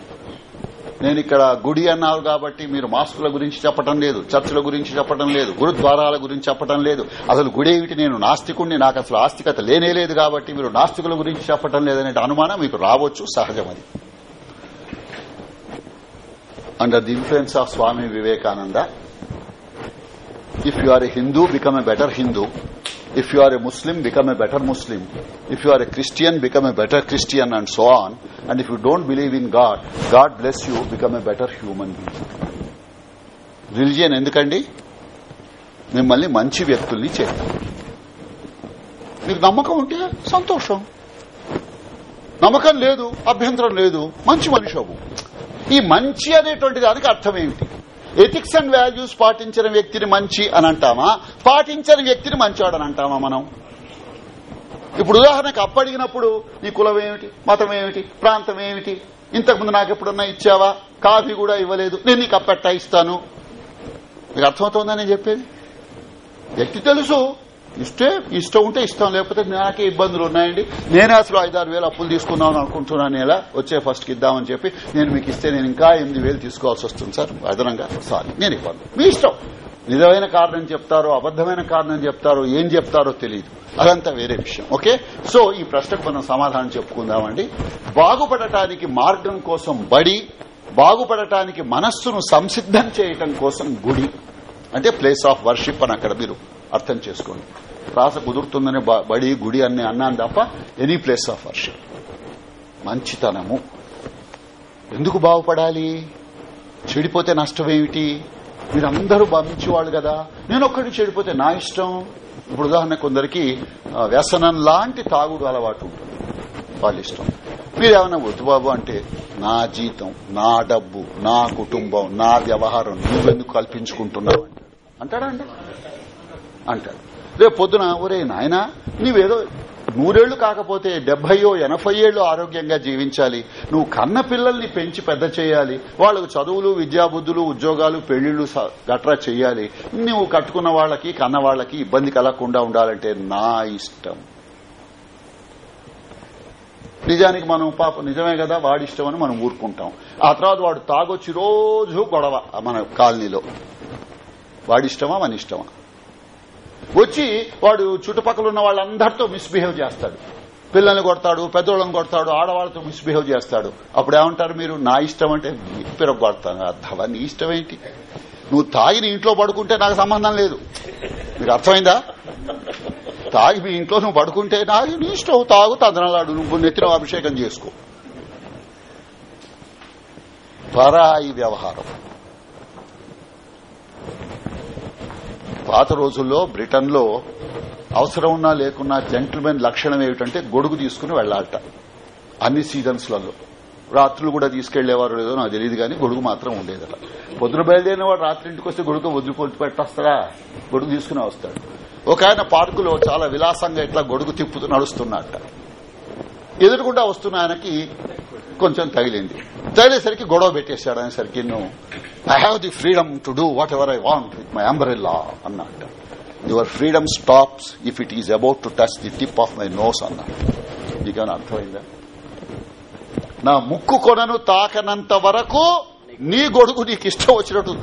నేను ఇక్కడ గుడి అన్నారు కాబట్టి మీరు మాస్కుల గురించి చెప్పడం లేదు చర్చిల గురించి చెప్పడం లేదు గురుద్వారాల గురించి చెప్పడం లేదు. అసలు గుడి ఏమిటి? నేను నాస్తికుణ్ణి నాకు అసలు ఆస్తికత లేనే లేదు కాబట్టి మీరు నాస్తికుల గురించి చెప్పడం లేదనే అనుమానం మీకు రావచ్చు సహజం under the influence of Swami Vivekananda if you are a Hindu become a better Hindu if you are a Muslim become a better Muslim if you are a Christian become a better Christian and so on and if you don't believe in God God bless you become a better human being religion ఎందుకండి? మిమ్మల్ని మంచి వ్యక్తుల్ని చేస్తాం మీకు నమ్మకం ఉంటే సంతోషం. నమ్మకం లేదు అభ్యంతరం లేదు మంచి మనిషి అవు ఈ మంచి అనేటువంటి దానికి అర్థం ఏమిటి ఎథిక్స్ అండ్ వాల్యూస్ పాటించిన వ్యక్తిని మంచి అని అంటామా? పాటించని వ్యక్తిని మంచివాడు అని అంటామా మనం? ఇప్పుడు ఉదాహరణకు అప్పడిగినప్పుడు నీ కులం ఏమిటి? మతం ఏమిటి? ప్రాంతం ఏమిటి? ఇంతకుముందు నాకు ఎప్పుడన్నా ఇచ్చావా? కాఫీ కూడా ఇవ్వలేదు. నేను నీకు అప్పట్టా ఇస్తాను? మీకు అర్థమవుతోందా నేను చెప్పేది? వ్యక్తి తెలుసు. ఇస్తే ఇష్టం ఉంటే ఇష్టం లేకపోతే నాకే ఇబ్బందులు ఉన్నాయండి. నేనే అసలు ఐదారు వేలు అప్పులు తీసుకుందామని అనుకుంటున్నాను ఎలా వచ్చే ఫస్ట్కి ఇద్దామని చెప్పి నేను మీకు ఇస్తే నేను ఇంకా ఎనిమిది వేలు తీసుకోవాల్సి వస్తుంది సార్. అదనంగా సారీ నేను ఇవ్వను మీ ఇష్టం. నిజమైన కారణం చెప్తారో అబద్దమైన కారణం చెప్తారో ఏం చెప్తారో తెలియదు అదంతా వేరే విషయం. ఓకే? సో ఈ ప్రశ్నకు మనం సమాధానం చెప్పుకుందామండి. బాగుపడటానికి మార్గం కోసం బడి బాగుపడటానికి మనస్సును సంసిద్ధం చేయటం కోసం గుడి. అంటే ప్లేస్ ఆఫ్ వర్షిప్ అని అక్కడ మీరు అర్థం చేసుకోండి. ప్రాస కుదురుతుందని బ- బడి గుడి అని అన్నాను తప్ప ఎనీ ప్లేస్ ఆఫ్ వర్షిప్. మంచితనము. ఎందుకు బాగుపడాలి? చెడిపోతే నష్టమేమిటి? మీరందరూ భావించేవాళ్ళు కదా. నేను ఒక్కడి చెడిపోతే నా ఇష్టం? ఇప్పుడు ఉదాహరణ కొందరికి వ్యసనం లాంటి తాగుడు అలవాటు ఉంటుంది. వాళ్ళ ఇష్టం. మీరేమన్నా వద్దు బాబు అంటే నా జీతం నా డబ్బు నా కుటుంబం నా వ్యవహారం నువ్వెందుకు కల్పించుకుంటున్నావు అంటాడా అండి? అంటాడు. రేపు పొద్దున ఒరే నాయనా నీవేదో నూరేళ్ళు కాకపోతే డెబ్బయో ఎనభై ఏళ్ళు ఆరోగ్యంగా జీవించాలి. నువ్వు కన్న పిల్లల్ని పెంచి పెద్ద చేయాలి. వాళ్ళకు చదువులు విద్యాబుద్ధులు ఉద్యోగాలు పెళ్ళిళ్ళు గట్రా చేయాలి నువ్వు కట్టుకున్న వాళ్ళకి కన్న వాళ్ళకి ఇబ్బంది కలగకుండా ఉండాలంటే నా ఇష్టం. నిజానికి మనం పాప నిజమే కదా వాడి ఇష్టం అని మనం ఊరుకుంటాం. ఆ తర్వాత వాడు తాగొచ్చి రోజు గొడవ మన కాలనీలో. వాడిష్టమా మన ఇష్టమా వచ్చి వాడు చుట్టుపక్కల ఉన్న వాళ్ళందరితో మిస్బిహేవ్ చేస్తాడు. పిల్లల్ని కొడతాడు పెద్దోళ్ళని కొడతాడు ఆడవాళ్ళతో మిస్బిహేవ్ చేస్తాడు. అప్పుడు ఏమంటారు మీరు? నా ఇష్టం అంటే పిరగొడతాను అర్థవా నీ ఇష్టం ఏంటి? నువ్వు తాగి నీ ఇంట్లో పడుకుంటే నాకు సంబంధం లేదు. మీకు అర్థమైందా? తాగి మీ ఇంట్లో నువ్వు పడుకుంటే నాకు నీ ఇష్టం. తాగు తందనలాడు నువ్వు నెత్తిన అభిషేకం చేసుకో. పరాయి వ్యవహారం. పాత రోజుల్లో బ్రిటన్లో అవసరం ఉన్నా లేకున్నా జెంటిల్మెన్ లక్షణం ఏమిటంటే గొడుగు తీసుకుని వెళ్ళాలట అన్ని సీజన్స్లలో రాత్రులు కూడా తీసుకెళ్ళేవారు లేదో నాకు తెలియదు కానీ గొడుగు మాత్రం ఉండేదట. పొద్దున బయలుదేరిన వాడు రాత్రి ఇంటికి వస్తే గొడుగు వదిలి పొద్దు పెట్టొస్తాడా గొడుగు తీసుకుని వస్తాడు. ఒక ఆయన పార్కులో చాలా విలాసంగా ఇట్లా గొడుగు తిప్పుతూ నడుస్తున్నట్ట ఎదురుకుండా వస్తున్న ఆయనకి కొంచెం తగిలింది. తగిలేసరికి గొడవ పెట్టేశాడు అనేసరికి నువ్వు I have the freedom to do whatever I want with my umbrella అన్నట్టు your freedom stops if it is about to touch the tip of my nose అన్నట్టు నీకేమైనా అర్థమైందా? నా ముక్కు కొనను తాకనంత వరకు నీ గొడుగు నీకు ఇష్టం వచ్చినట్టు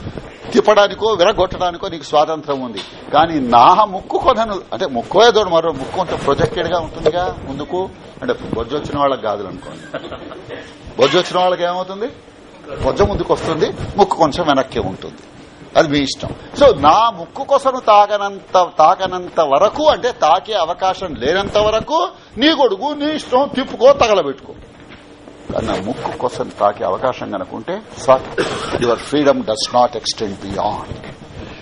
తిప్పడానికో విరగొట్టడానికో నీకు స్వాతంత్రం ఉంది. కానీ నా ముక్కు కొనను. అంటే ముక్కు ఏదో మరో ముక్కు కొంత ప్రొజెక్టెడ్గా ఉంటుందిగా ముందుకు. అంటే బొజ్జు వచ్చిన వాళ్ళకి కాదు అనుకోండి బొజ్జు వచ్చిన వాళ్ళకి ఏమవుతుంది? బొజ్జ ముందుకు వస్తుంది ముక్కు కొంచెం వెనక్కి ఉంటుంది. అది మీ ఇష్టం. సో నా ముక్కు కోసం తాగనంత తాకనంత వరకు అంటే తాకే అవకాశం లేనంత వరకు నీ గొడుగు నీ ఇష్టం తిప్పుకో తగలబెట్టుకో. కానీ ముక్కు కోసం తాకే అవకాశం కనుకుంటే your freedom does not extend beyond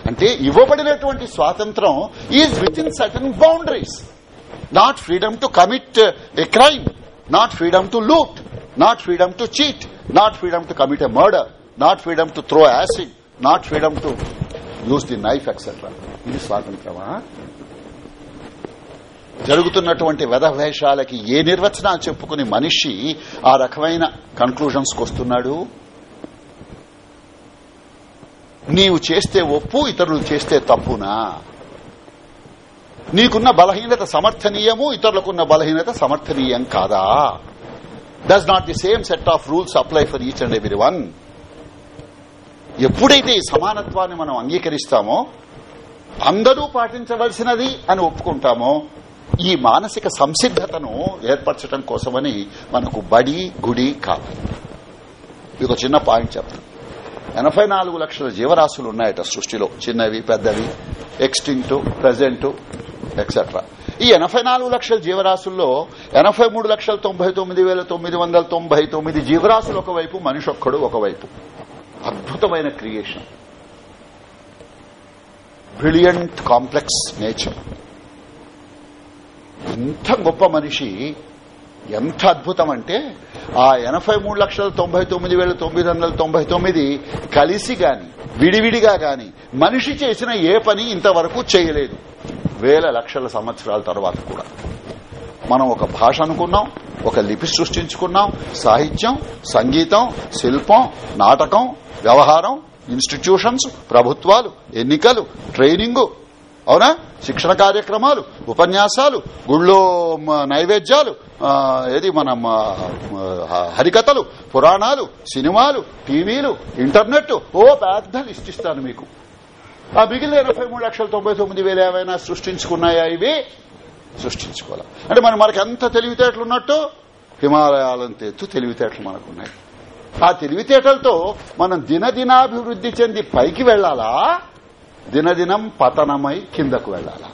అంటే ఇవ్వబడినటువంటి స్వాతంత్రం is within certain boundaries not freedom to commit a crime not freedom to loot not freedom to cheat not freedom to commit a murder not freedom to throw acid not freedom to use the knife etcetera ఇది స్వాతంత్రమా? జరుగుతున్నటువంటి వెధవేషాలకి ఏ నిర్వచనాలు చెప్పుకుని మనిషి ఆ రకమైన కన్క్లూజన్స్ వస్తున్నాడు? నీవు చేస్తే ఒప్పు ఇతరులు చేస్తే తప్పునా? నీకున్న బలహీనత సమర్థనీయము ఇతరులకున్న బలహీనత సమర్థనీయం కాదా? Does not the same set of rules apply for each and every one ఎప్పుడైతే ఈ సమానత్వాన్ని మనం అంగీకరిస్తామో అందరూ పాటించవలసినది అని ఒప్పుకుంటామో ఈ మానసిక సంసిద్ధతను ఏర్పరచడం కోసమని మనకు బడి గుడి కావాలి మీకు ఒక చిన్న పాయింట్ చెప్తాను. ఎనభై నాలుగు లక్షల జీవరాశులు ఉన్నాయట సృష్టిలో. చిన్నవి పెద్దవి ఎక్స్టింక్ట్ ప్రజెంట్ ఎక్సెట్రా ఈ ఎనభై నాలుగు లక్షల జీవరాశుల్లో ఎనభై మూడు లక్షల తొంభై తొమ్మిది వేల తొమ్మిది వందల తొంభై తొమ్మిది జీవరాశులు ఒకవైపు మనిషి ఒక్కడు ఒకవైపు. అద్భుతమైన క్రియేషన్. Brilliant complex nature. ఎంత గొప్ప మనిషి ఎంత అద్భుతం అంటే ఆ ఎనభై మూడు లక్షల తొంభై తొమ్మిది వేల తొమ్మిది వందల తొంభై తొమ్మిది కలిసి గాని విడివిడిగా గాని మనిషి చేసిన ఏ పని ఇంతవరకు చేయలేదు. వేల లక్షల సంవత్సరాల తర్వాత కూడా. మనం ఒక భాష అనుకున్నాం ఒక లిపి సృష్టించుకున్నాం సాహిత్యం సంగీతం శిల్పం నాటకం వ్యవహారం ఇన్స్టిట్యూషన్స్ ప్రభుత్వాలు ఎన్నికలు ట్రైనింగు అవునా? శిక్షణ కార్యక్రమాలు ఉపన్యాసాలు గుళ్ళో నైవేద్యాలు ఏది మన హరికథలు పురాణాలు సినిమాలు టీవీలు ఇంటర్నెట్ ఓ పెద్ద లిస్ట్ ఇస్తాను మీకు. ఆ మిగిలిన ఇరవై మూడు లక్షల తొంభై తొమ్మిది వేలు ఏమైనా సృష్టించుకున్నాయా ఇవి? సృష్టించుకోవాలి. అంటే మరి మనకు ఎంత తెలివితేటలు ఉన్నట్టు? హిమాలయాలంత ఎత్తు తెలివితేటలు మనకున్నాయి. ఆ తెలివితేటలతో మనం దినదినాభివృద్ది చెంది పైకి వెళ్ళాలా దినదినం పతనమై కిందకు వెళ్ళాలా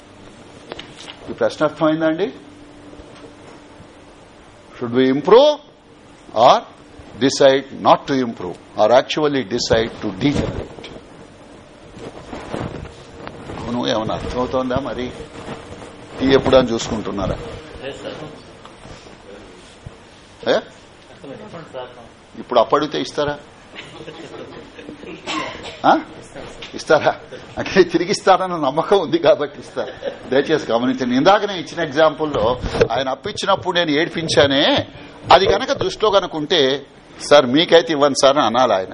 ఈ ప్రశ్న అర్థమైందండి? Should we improve or decide not to improve or actually decide to degenerate అవును ఏమన్నా అర్థమవుతోందా మరి? టీ ఎప్పుడు అని చూసుకుంటున్నారా? ఇప్పుడు అప్పడితే ఇస్తారా? ఇస్తారా అంటే తిరిగి ఇస్తారన్న నమ్మకం ఉంది కాబట్టి ఇస్తారు దయచేసి గమనించండి ఇందాక నేను ఇచ్చిన ఎగ్జాంపుల్లో ఆయన అప్పించినప్పుడు నేను ఏడ్పించానే అది గనక దృష్టిలో కనుకుంటే సార్ మీకైతే ఇవ్వను సార్ అని అనాలి ఆయన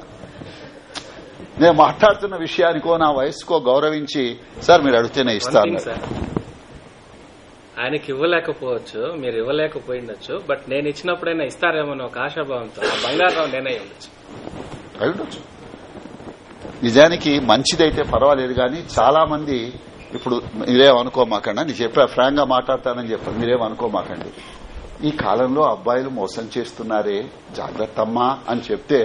నేను మాట్లాడుతున్న విషయానికో నా వయసుకో గౌరవించి సార్ మీరు అడిగితేనే ఇస్తాను ఆయనకి ఇవ్వలేకపోవచ్చు మీరు ఇవ్వలేకపోయిండొచ్చు బట్ నేను ఇచ్చినప్పుడైనా ఇస్తారేమో ఒక ఆశాభావంతో బంగారం నేనే అయి ఉండొచ్చు. నిజానికి మంచిదైతే పర్వాలేదు కానీ చాలా మంది ఇప్పుడు మీరేమనుకోమాకండి నేను చెప్పా ఫ్రాంక్గా మాట్లాడతానని చెప్పాను మీరేమనుకోమాకండి ఈ కాలంలో అబ్బాయిలు మోసం చేస్తున్నారే జాగ్రత్త అమ్మా అని చెప్తే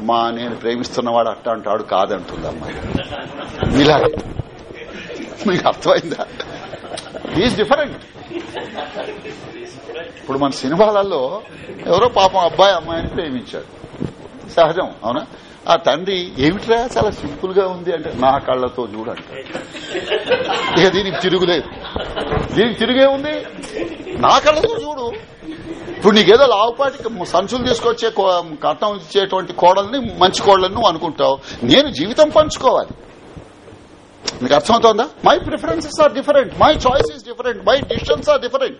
మా నేను ప్రేమిస్తున్నవాడు అట్ట అంటాడు కాదంటుంది అమ్మాయి. ఇలా మీకు అర్థమైందా? ఈజ్ డిఫరెంట్ ఇప్పుడు మన సినిమాలలో ఎవరో పాపం అబ్బాయి అమ్మాయిని ప్రేమించాడు. సహజం అవునా? ఆ తండ్రి ఏమిట్రా చాలా సింపుల్గా ఉంది అంటే నా కళ్ళతో చూడంట ఇక దీనికి తిరుగులేదు. దీనికి తిరిగే ఉంది? నా కళ్ళతో చూడు. ఇప్పుడు నీకేదో లావుపాటికి సంచులు తీసుకొచ్చే కో- కట్నం ఇచ్చేటువంటి కోడల్ని మంచి కోడలని నువ్వు అనుకుంటావు. నేను జీవితం పంచుకోవాలి. మీకు అర్థమవుతోందా? My preferences are different my choice is different my decisions are different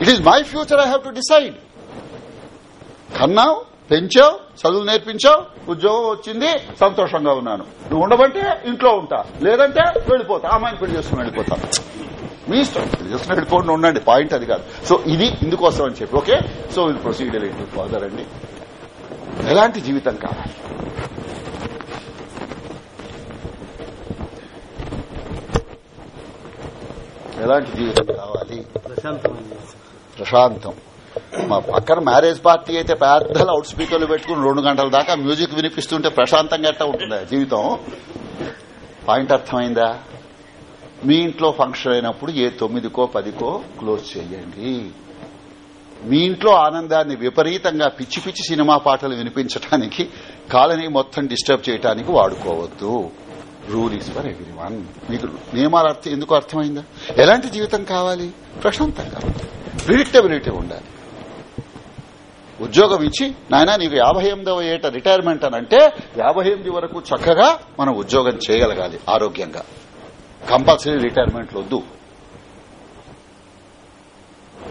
it is my future I have to decide కన్నావు? పెంచావు చదువు నేర్పించావు ఉద్యోగం వచ్చింది సంతోషంగా ఉన్నాను. నువ్వు ఉండమంటే ఇంట్లో ఉంటా లేదంటే వెళ్ళిపోతా. అమ్మాయిని పెళ్ళి చేసుకుని వెళ్ళిపోతా. మీ ఇష్టం. పెళ్ళి చేసుకుని వెళ్ళిపోండి ఉండండి పాయింట్ అది కాదు. సో ఇది ఇందుకోసం అని చెప్పి okay? So will proceed further అండి. ఎలాంటి జీవితం కావాలి? ఎలాంటి జీవితం కావాలి? ప్రశాంతం. మా పక్కన మ్యారేజ్ పార్టీ అయితే పెద్ద లౌడ్ స్పీకర్లు పెట్టుకుని రెండు గంటల దాకా మ్యూజిక్ వినిపిస్తుంటే ప్రశాంతంగా ఎట్లా ఉంటుంది జీవితం? పాయింట్ అర్థమైందా? మీ ఇంట్లో ఫంక్షన్ అయినప్పుడు ఏ తొమ్మిదికో పదికో క్లోజ్ చేయండి. మీ ఇంట్లో ఆనందాన్ని విపరీతంగా పిచ్చి పిచ్చి సినిమా పాటలు వినిపించడానికి కాలనీ మొత్తం డిస్టర్బ్ చేయడానికి వాడుకోవద్దు. Rule is for everyone మీకు నియమాలు అర్థం ఎందుకు అర్థమైందా? ఎలాంటి జీవితం కావాలి? ప్రశాంతంగా ప్రిడిక్టబిలిటీ ఉండాలి. ఉద్యోగం ఇచ్చి నాయన నీకు యాభై ఎనిమిదవ ఏట రిటైర్మెంట్ అని అంటే యాభై ఎనిమిది వరకు చక్కగా మనం ఉద్యోగం చేయగలగాలి ఆరోగ్యంగా. కంపల్సరీ రిటైర్మెంట్ వద్దు.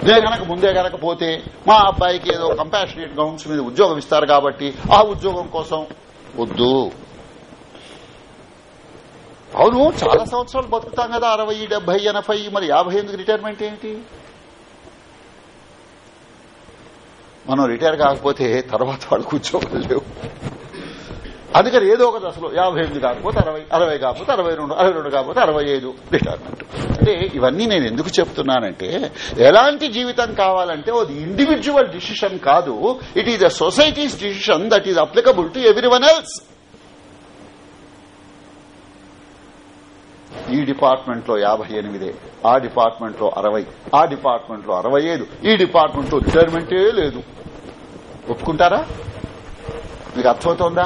ఇదే గనక ముందే గనక పోతే మా అబ్బాయికి ఏదో కంపాషనేట్ గ్రౌండ్స్ మీద ఉద్యోగం ఇస్తారు కాబట్టి ఆ ఉద్యోగం కోసం వద్దు. అవును చాలా సంవత్సరాలు బతుకుతాం కదా అరవై డెబ్బై ఎనభై మరి యాభై ఎనిమిది రిటైర్మెంట్ ఏంటి? మనం రిటైర్ కాకపోతే తర్వాత వాళ్ళకు ఉద్యోగాలు లేవు అందుకని ఏదో ఒక దశలో యాభై ఎనిమిది కాకపోతే అరవై అరవై కాకపోతే అరవై రెండు అరవై రెండు కాకపోతే అరవై ఐదు రిటైర్మెంట్. అంటే ఇవన్నీ నేను ఎందుకు చెప్తున్నానంటే ఎలాంటి జీవితం కావాలంటే అది ఇండివిజువల్ డిసిషన్ కాదు. It is a society's decision that is applicable to everyone else ఈ డిపార్ట్మెంట్లో యాభై ఎనిమిదే ఆ డిపార్ట్మెంట్లో అరవై ఆ డిపార్ట్మెంట్లో అరవై ఐదు ఈ డిపార్ట్మెంట్లో రిటైర్మెంటే లేదు. ఒప్పుకుంటారా? మీకు అర్థమవుతోందా?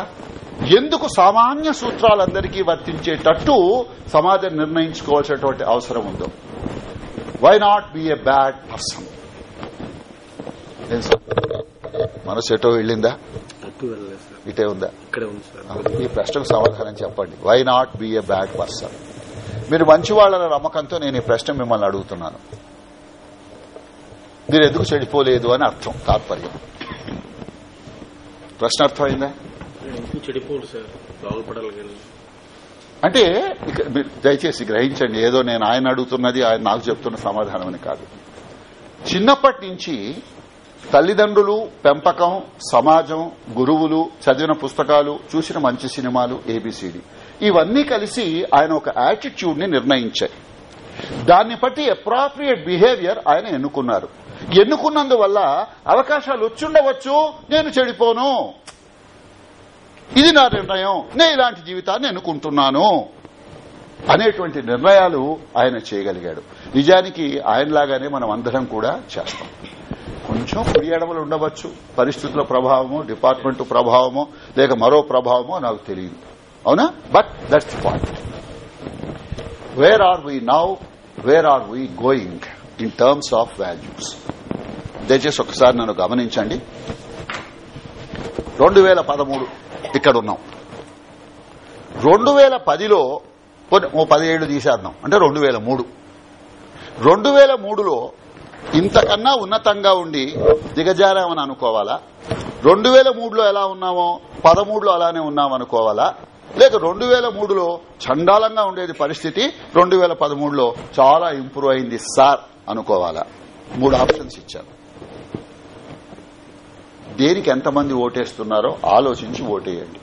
ఎందుకు సామాన్య సూత్రాలందరికీ వర్తించేటట్టు సమాజం నిర్ణయించుకోవాల్సినటువంటి అవసరం ఉందో? Why not be a bad person మనసు ఎటో వెళ్ళిందా? ఇటే ఉందా? ఈ ప్రశ్నకు సమాధానం చెప్పండి. Why not be a bad person మీరు మంచి వాళ్ళ నమ్మకంతో నేను ఈ ప్రశ్న మిమ్మల్ని అడుగుతున్నాను. మీరు ఎందుకు చెడిపోలేదు అని అర్థం తాత్పర్యం. ప్రశ్న అర్థమైందా? అంటే దయచేసి గ్రహించండి ఏదో నేను ఆయన అడుగుతున్నది ఆయన నాకు చెప్తున్న సమాధానం అని కాదు. చిన్నప్పటి నుంచి తల్లిదండ్రులు పెంపకం సమాజం గురువులు చదివిన పుస్తకాలు చూసిన మంచి సినిమాలు ఏబిసిడి ఇవన్నీ కలిసి ఆయన ఒక యాటిట్యూడ్ని నిర్ణయించాయి. దాన్ని బట్టి అప్రాప్రియేట్ బిహేవియర్ ఆయన ఎన్నుకున్నారు. ఎన్నుకున్నందువల్ల అవకాశాలు వచ్చుండవచ్చు నేను చెడిపోను. ఇది నా నిర్ణయం నేను ఇలాంటి జీవితాన్ని ఎన్నుకుంటున్నాను అనేటువంటి నిర్ణయాలు ఆయన చేయగలిగాడు. నిజానికి ఆయనలాగానే మనం అందరం కూడా చేస్తాం. కొంచెం కుడి ఎడమలు ఉండవచ్చు. పరిస్థితుల ప్రభావము డిపార్ట్మెంట్ ప్రభావమో లేక మరో ప్రభావమో నాకు తెలియదు. అవునా? But that's the point where are we now where are we going in terms of values దయచేసి ఒకసారి నన్ను గమనించండి. రెండు వేల పదమూడు ఇక్కడ ఉన్నాం. రెండు వేల పదిలో ఓ పదిహేడు తీసేద్దాం. అంటే రెండు వేల మూడు. రెండు వేల మూడులో ఇంతకన్నా ఉన్నతంగా ఉండి దిగజారామని అనుకోవాలా? రెండు వేల మూడులో ఎలా ఉన్నామో పదమూడులో అలానే ఉన్నామనుకోవాలా? లేక రెండు వేల మూడులో చండాలంగా ఉండేది పరిస్థితి రెండు వేల పదమూడులో చాలా ఇంప్రూవ్ అయింది సార్ అనుకోవాలా. మూడు ఆప్షన్స్ ఇచ్చారు. దేనికి ఎంతమంది ఓటేస్తున్నారో ఆలోచించి ఓటేయండి.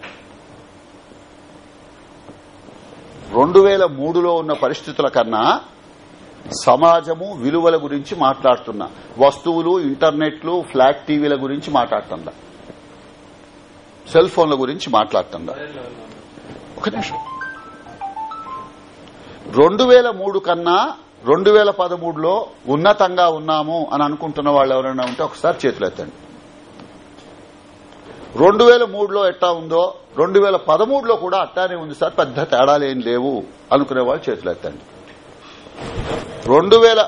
రెండు వేల మూడులో ఉన్న పరిస్థితుల కన్నా సమాజము విలువల గురించి మాట్లాడుతున్నా. వస్తువులు ఇంటర్నెట్లు ఫ్లాట్ టీవీల గురించి మాట్లాడుతుందా? సెల్ ఫోన్ల గురించి మాట్లాడుతుందా? ఒక నిమిషం రెండు వేల మూడు కన్నా రెండు వేల పదమూడులో ఉన్నతంగా ఉన్నాము అని అనుకుంటున్న వాళ్ళు ఎవరైనా ఉంటే ఒకసారి చేతులు ఎత్తండి. రెండు వేల మూడులో ఎట్టా ఉందో రెండు వేల పదమూడులో కూడా అట్టానే ఉంది సార్ పెద్ద తేడాలేం లేవు అనుకునే వాళ్ళు చేతులు ఎత్తండి. రెండు వేల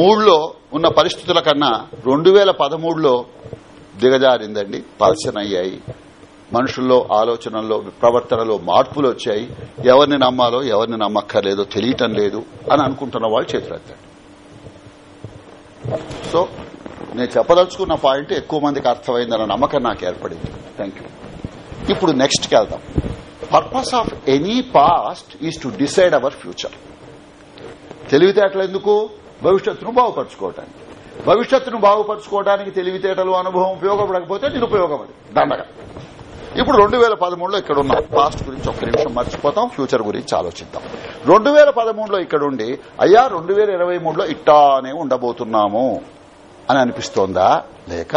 మూడులో ఉన్న పరిస్థితుల కన్నా రెండు వేల పదమూడులో దిగజారిందండి పల్సన్ అయ్యాయి మనుషుల్లో ఆలోచనల్లో ప్రవర్తనలో మార్పులు వచ్చాయి. ఎవరిని నమ్మాలో ఎవరిని నమ్మక్కర్లేదో తెలియటం లేదు అని అనుకుంటున్న వాళ్ళు చేతులెత్తండి సో నేను చెప్పదలుచుకున్న పాయింట్ ఎక్కువ మందికి అర్థమైందన్న నమ్మకం నాకు ఏర్పడింది. థ్యాంక్ యూ ఇప్పుడు నెక్స్ట్కి వెళ్దాం. Purpose of any past is to decide our future తెలివితేటలు ఎందుకు? భవిష్యత్తును బాగుపరచుకోవటానికి. భవిష్యత్తును బాగుపరచుకోవడానికి తెలివితేటలు అనుభవం ఉపయోగపడకపోతే నిరుపయోగపడి దండగా. ఇప్పుడు రెండు వేల పదమూడులో ఇక్కడ ఉన్నాం పాస్ట్ గురించి ఒక్క నిమిషం మర్చిపోతాం. ఫ్యూచర్ గురించి ఆలోచిద్దాం. రెండు వేల పదమూడులో ఇక్కడ ఉండి అయ్యా రెండు వేల ఇరవై మూడులో ఇట్టానే ఉండబోతున్నాము అని అనిపిస్తోందా? లేక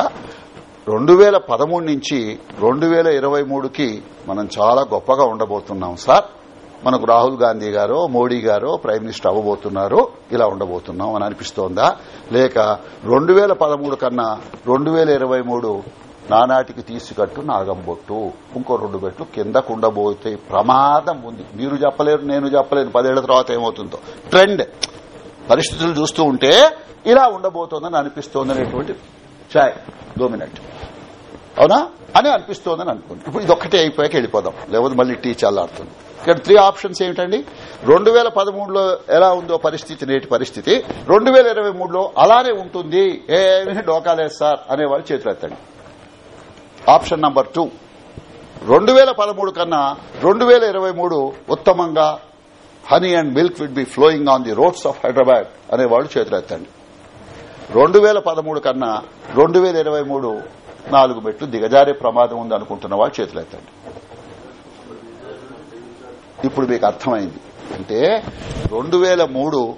రెండు వేల పదమూడు నుంచి రెండు వేల ఇరవై మూడుకి మనం చాలా గొప్పగా ఉండబోతున్నాం సార్. మనకు రాహుల్ గాంధీ గారో మోడీ గారో ప్రైమ్ మినిస్టర్ అవ్వబోతున్నారు. ఇలా ఉండబోతున్నాం అని అనిపిస్తోందా? లేక రెండు వేల పదమూడు కన్నా రెండు వేల ఇరవై మూడు నానాటికి తీసుకట్టు నాగంబొట్టు ఇంకో రెండు బెట్లు కిందకు ఉండబోతే ప్రమాదం ఉంది. మీరు చెప్పలేరు నేను చెప్పలేను. పదేళ్ళ తర్వాత ఏమవుతుందో. ట్రెండ్. పరిస్థితులు చూస్తూ ఉంటే ఇలా ఉండబోతోందని అనిపిస్తోంది అనేటువంటి ఛాయ్. డోమినెంట్ అవునా? అని అనిపిస్తోందని అనుకోండి. ఇప్పుడు ఇది ఒక్కటే అయిపోయాక వెళ్ళిపోదాం. లేకపోతే మళ్ళీ టీ ఆడుతుంది ఇక్కడ త్రీ ఆప్షన్స్ ఏమిటండి? రెండు వేల పదమూడులో ఎలా ఉందో పరిస్థితి నేటి పరిస్థితి. రెండు వేల ఇరవై మూడులో అలానే ఉంటుంది. ఏమి డోకాలేదు సార్ అనేవాళ్ళు చేతులు ఎత్తండి ఆప్షన్ నంబర్ టూ. రెండు వేల పదమూడు కన్నా రెండు వేల ఇరవై మూడు ఉత్తమంగా honey and milk would be flowing on the roads of Hyderabad అనేవాళ్ళు చేతులెత్తండి రెండు వేల పదమూడు కన్నా రెండు వేల ఇరవై మూడు నాలుగు మెట్లు దిగజారే ప్రమాదం ఉంది అనుకుంటున్న వాళ్ళు చేతులెత్తండి ఇప్పుడు మీకు అర్థమైంది. అంటే రెండు వేల మూడు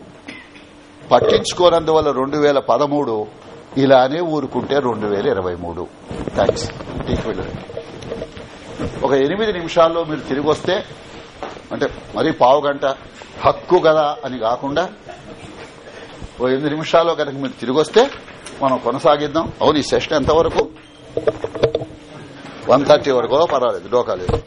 పట్టించుకోనందువల్ల రెండు వేల పదమూడు ఇలానే ఊరుకుంటే రెండు వేల ఇరవై మూడు. థ్యాంక్స్ ఒక ఎనిమిది నిమిషాల్లో మీరు తిరిగి వస్తే అంటే మరీ పావు గంట హక్కు కదా అని కాకుండా ఓ ఎనిమిది నిమిషాల్లో కనుక మీరు తిరిగి వస్తే మనం కొనసాగిద్దాం. అవును ఈ సెషన్ ఎంతవరకు? వన్ థర్టీ వరకు పర్వాలేదు డోకా లేదు.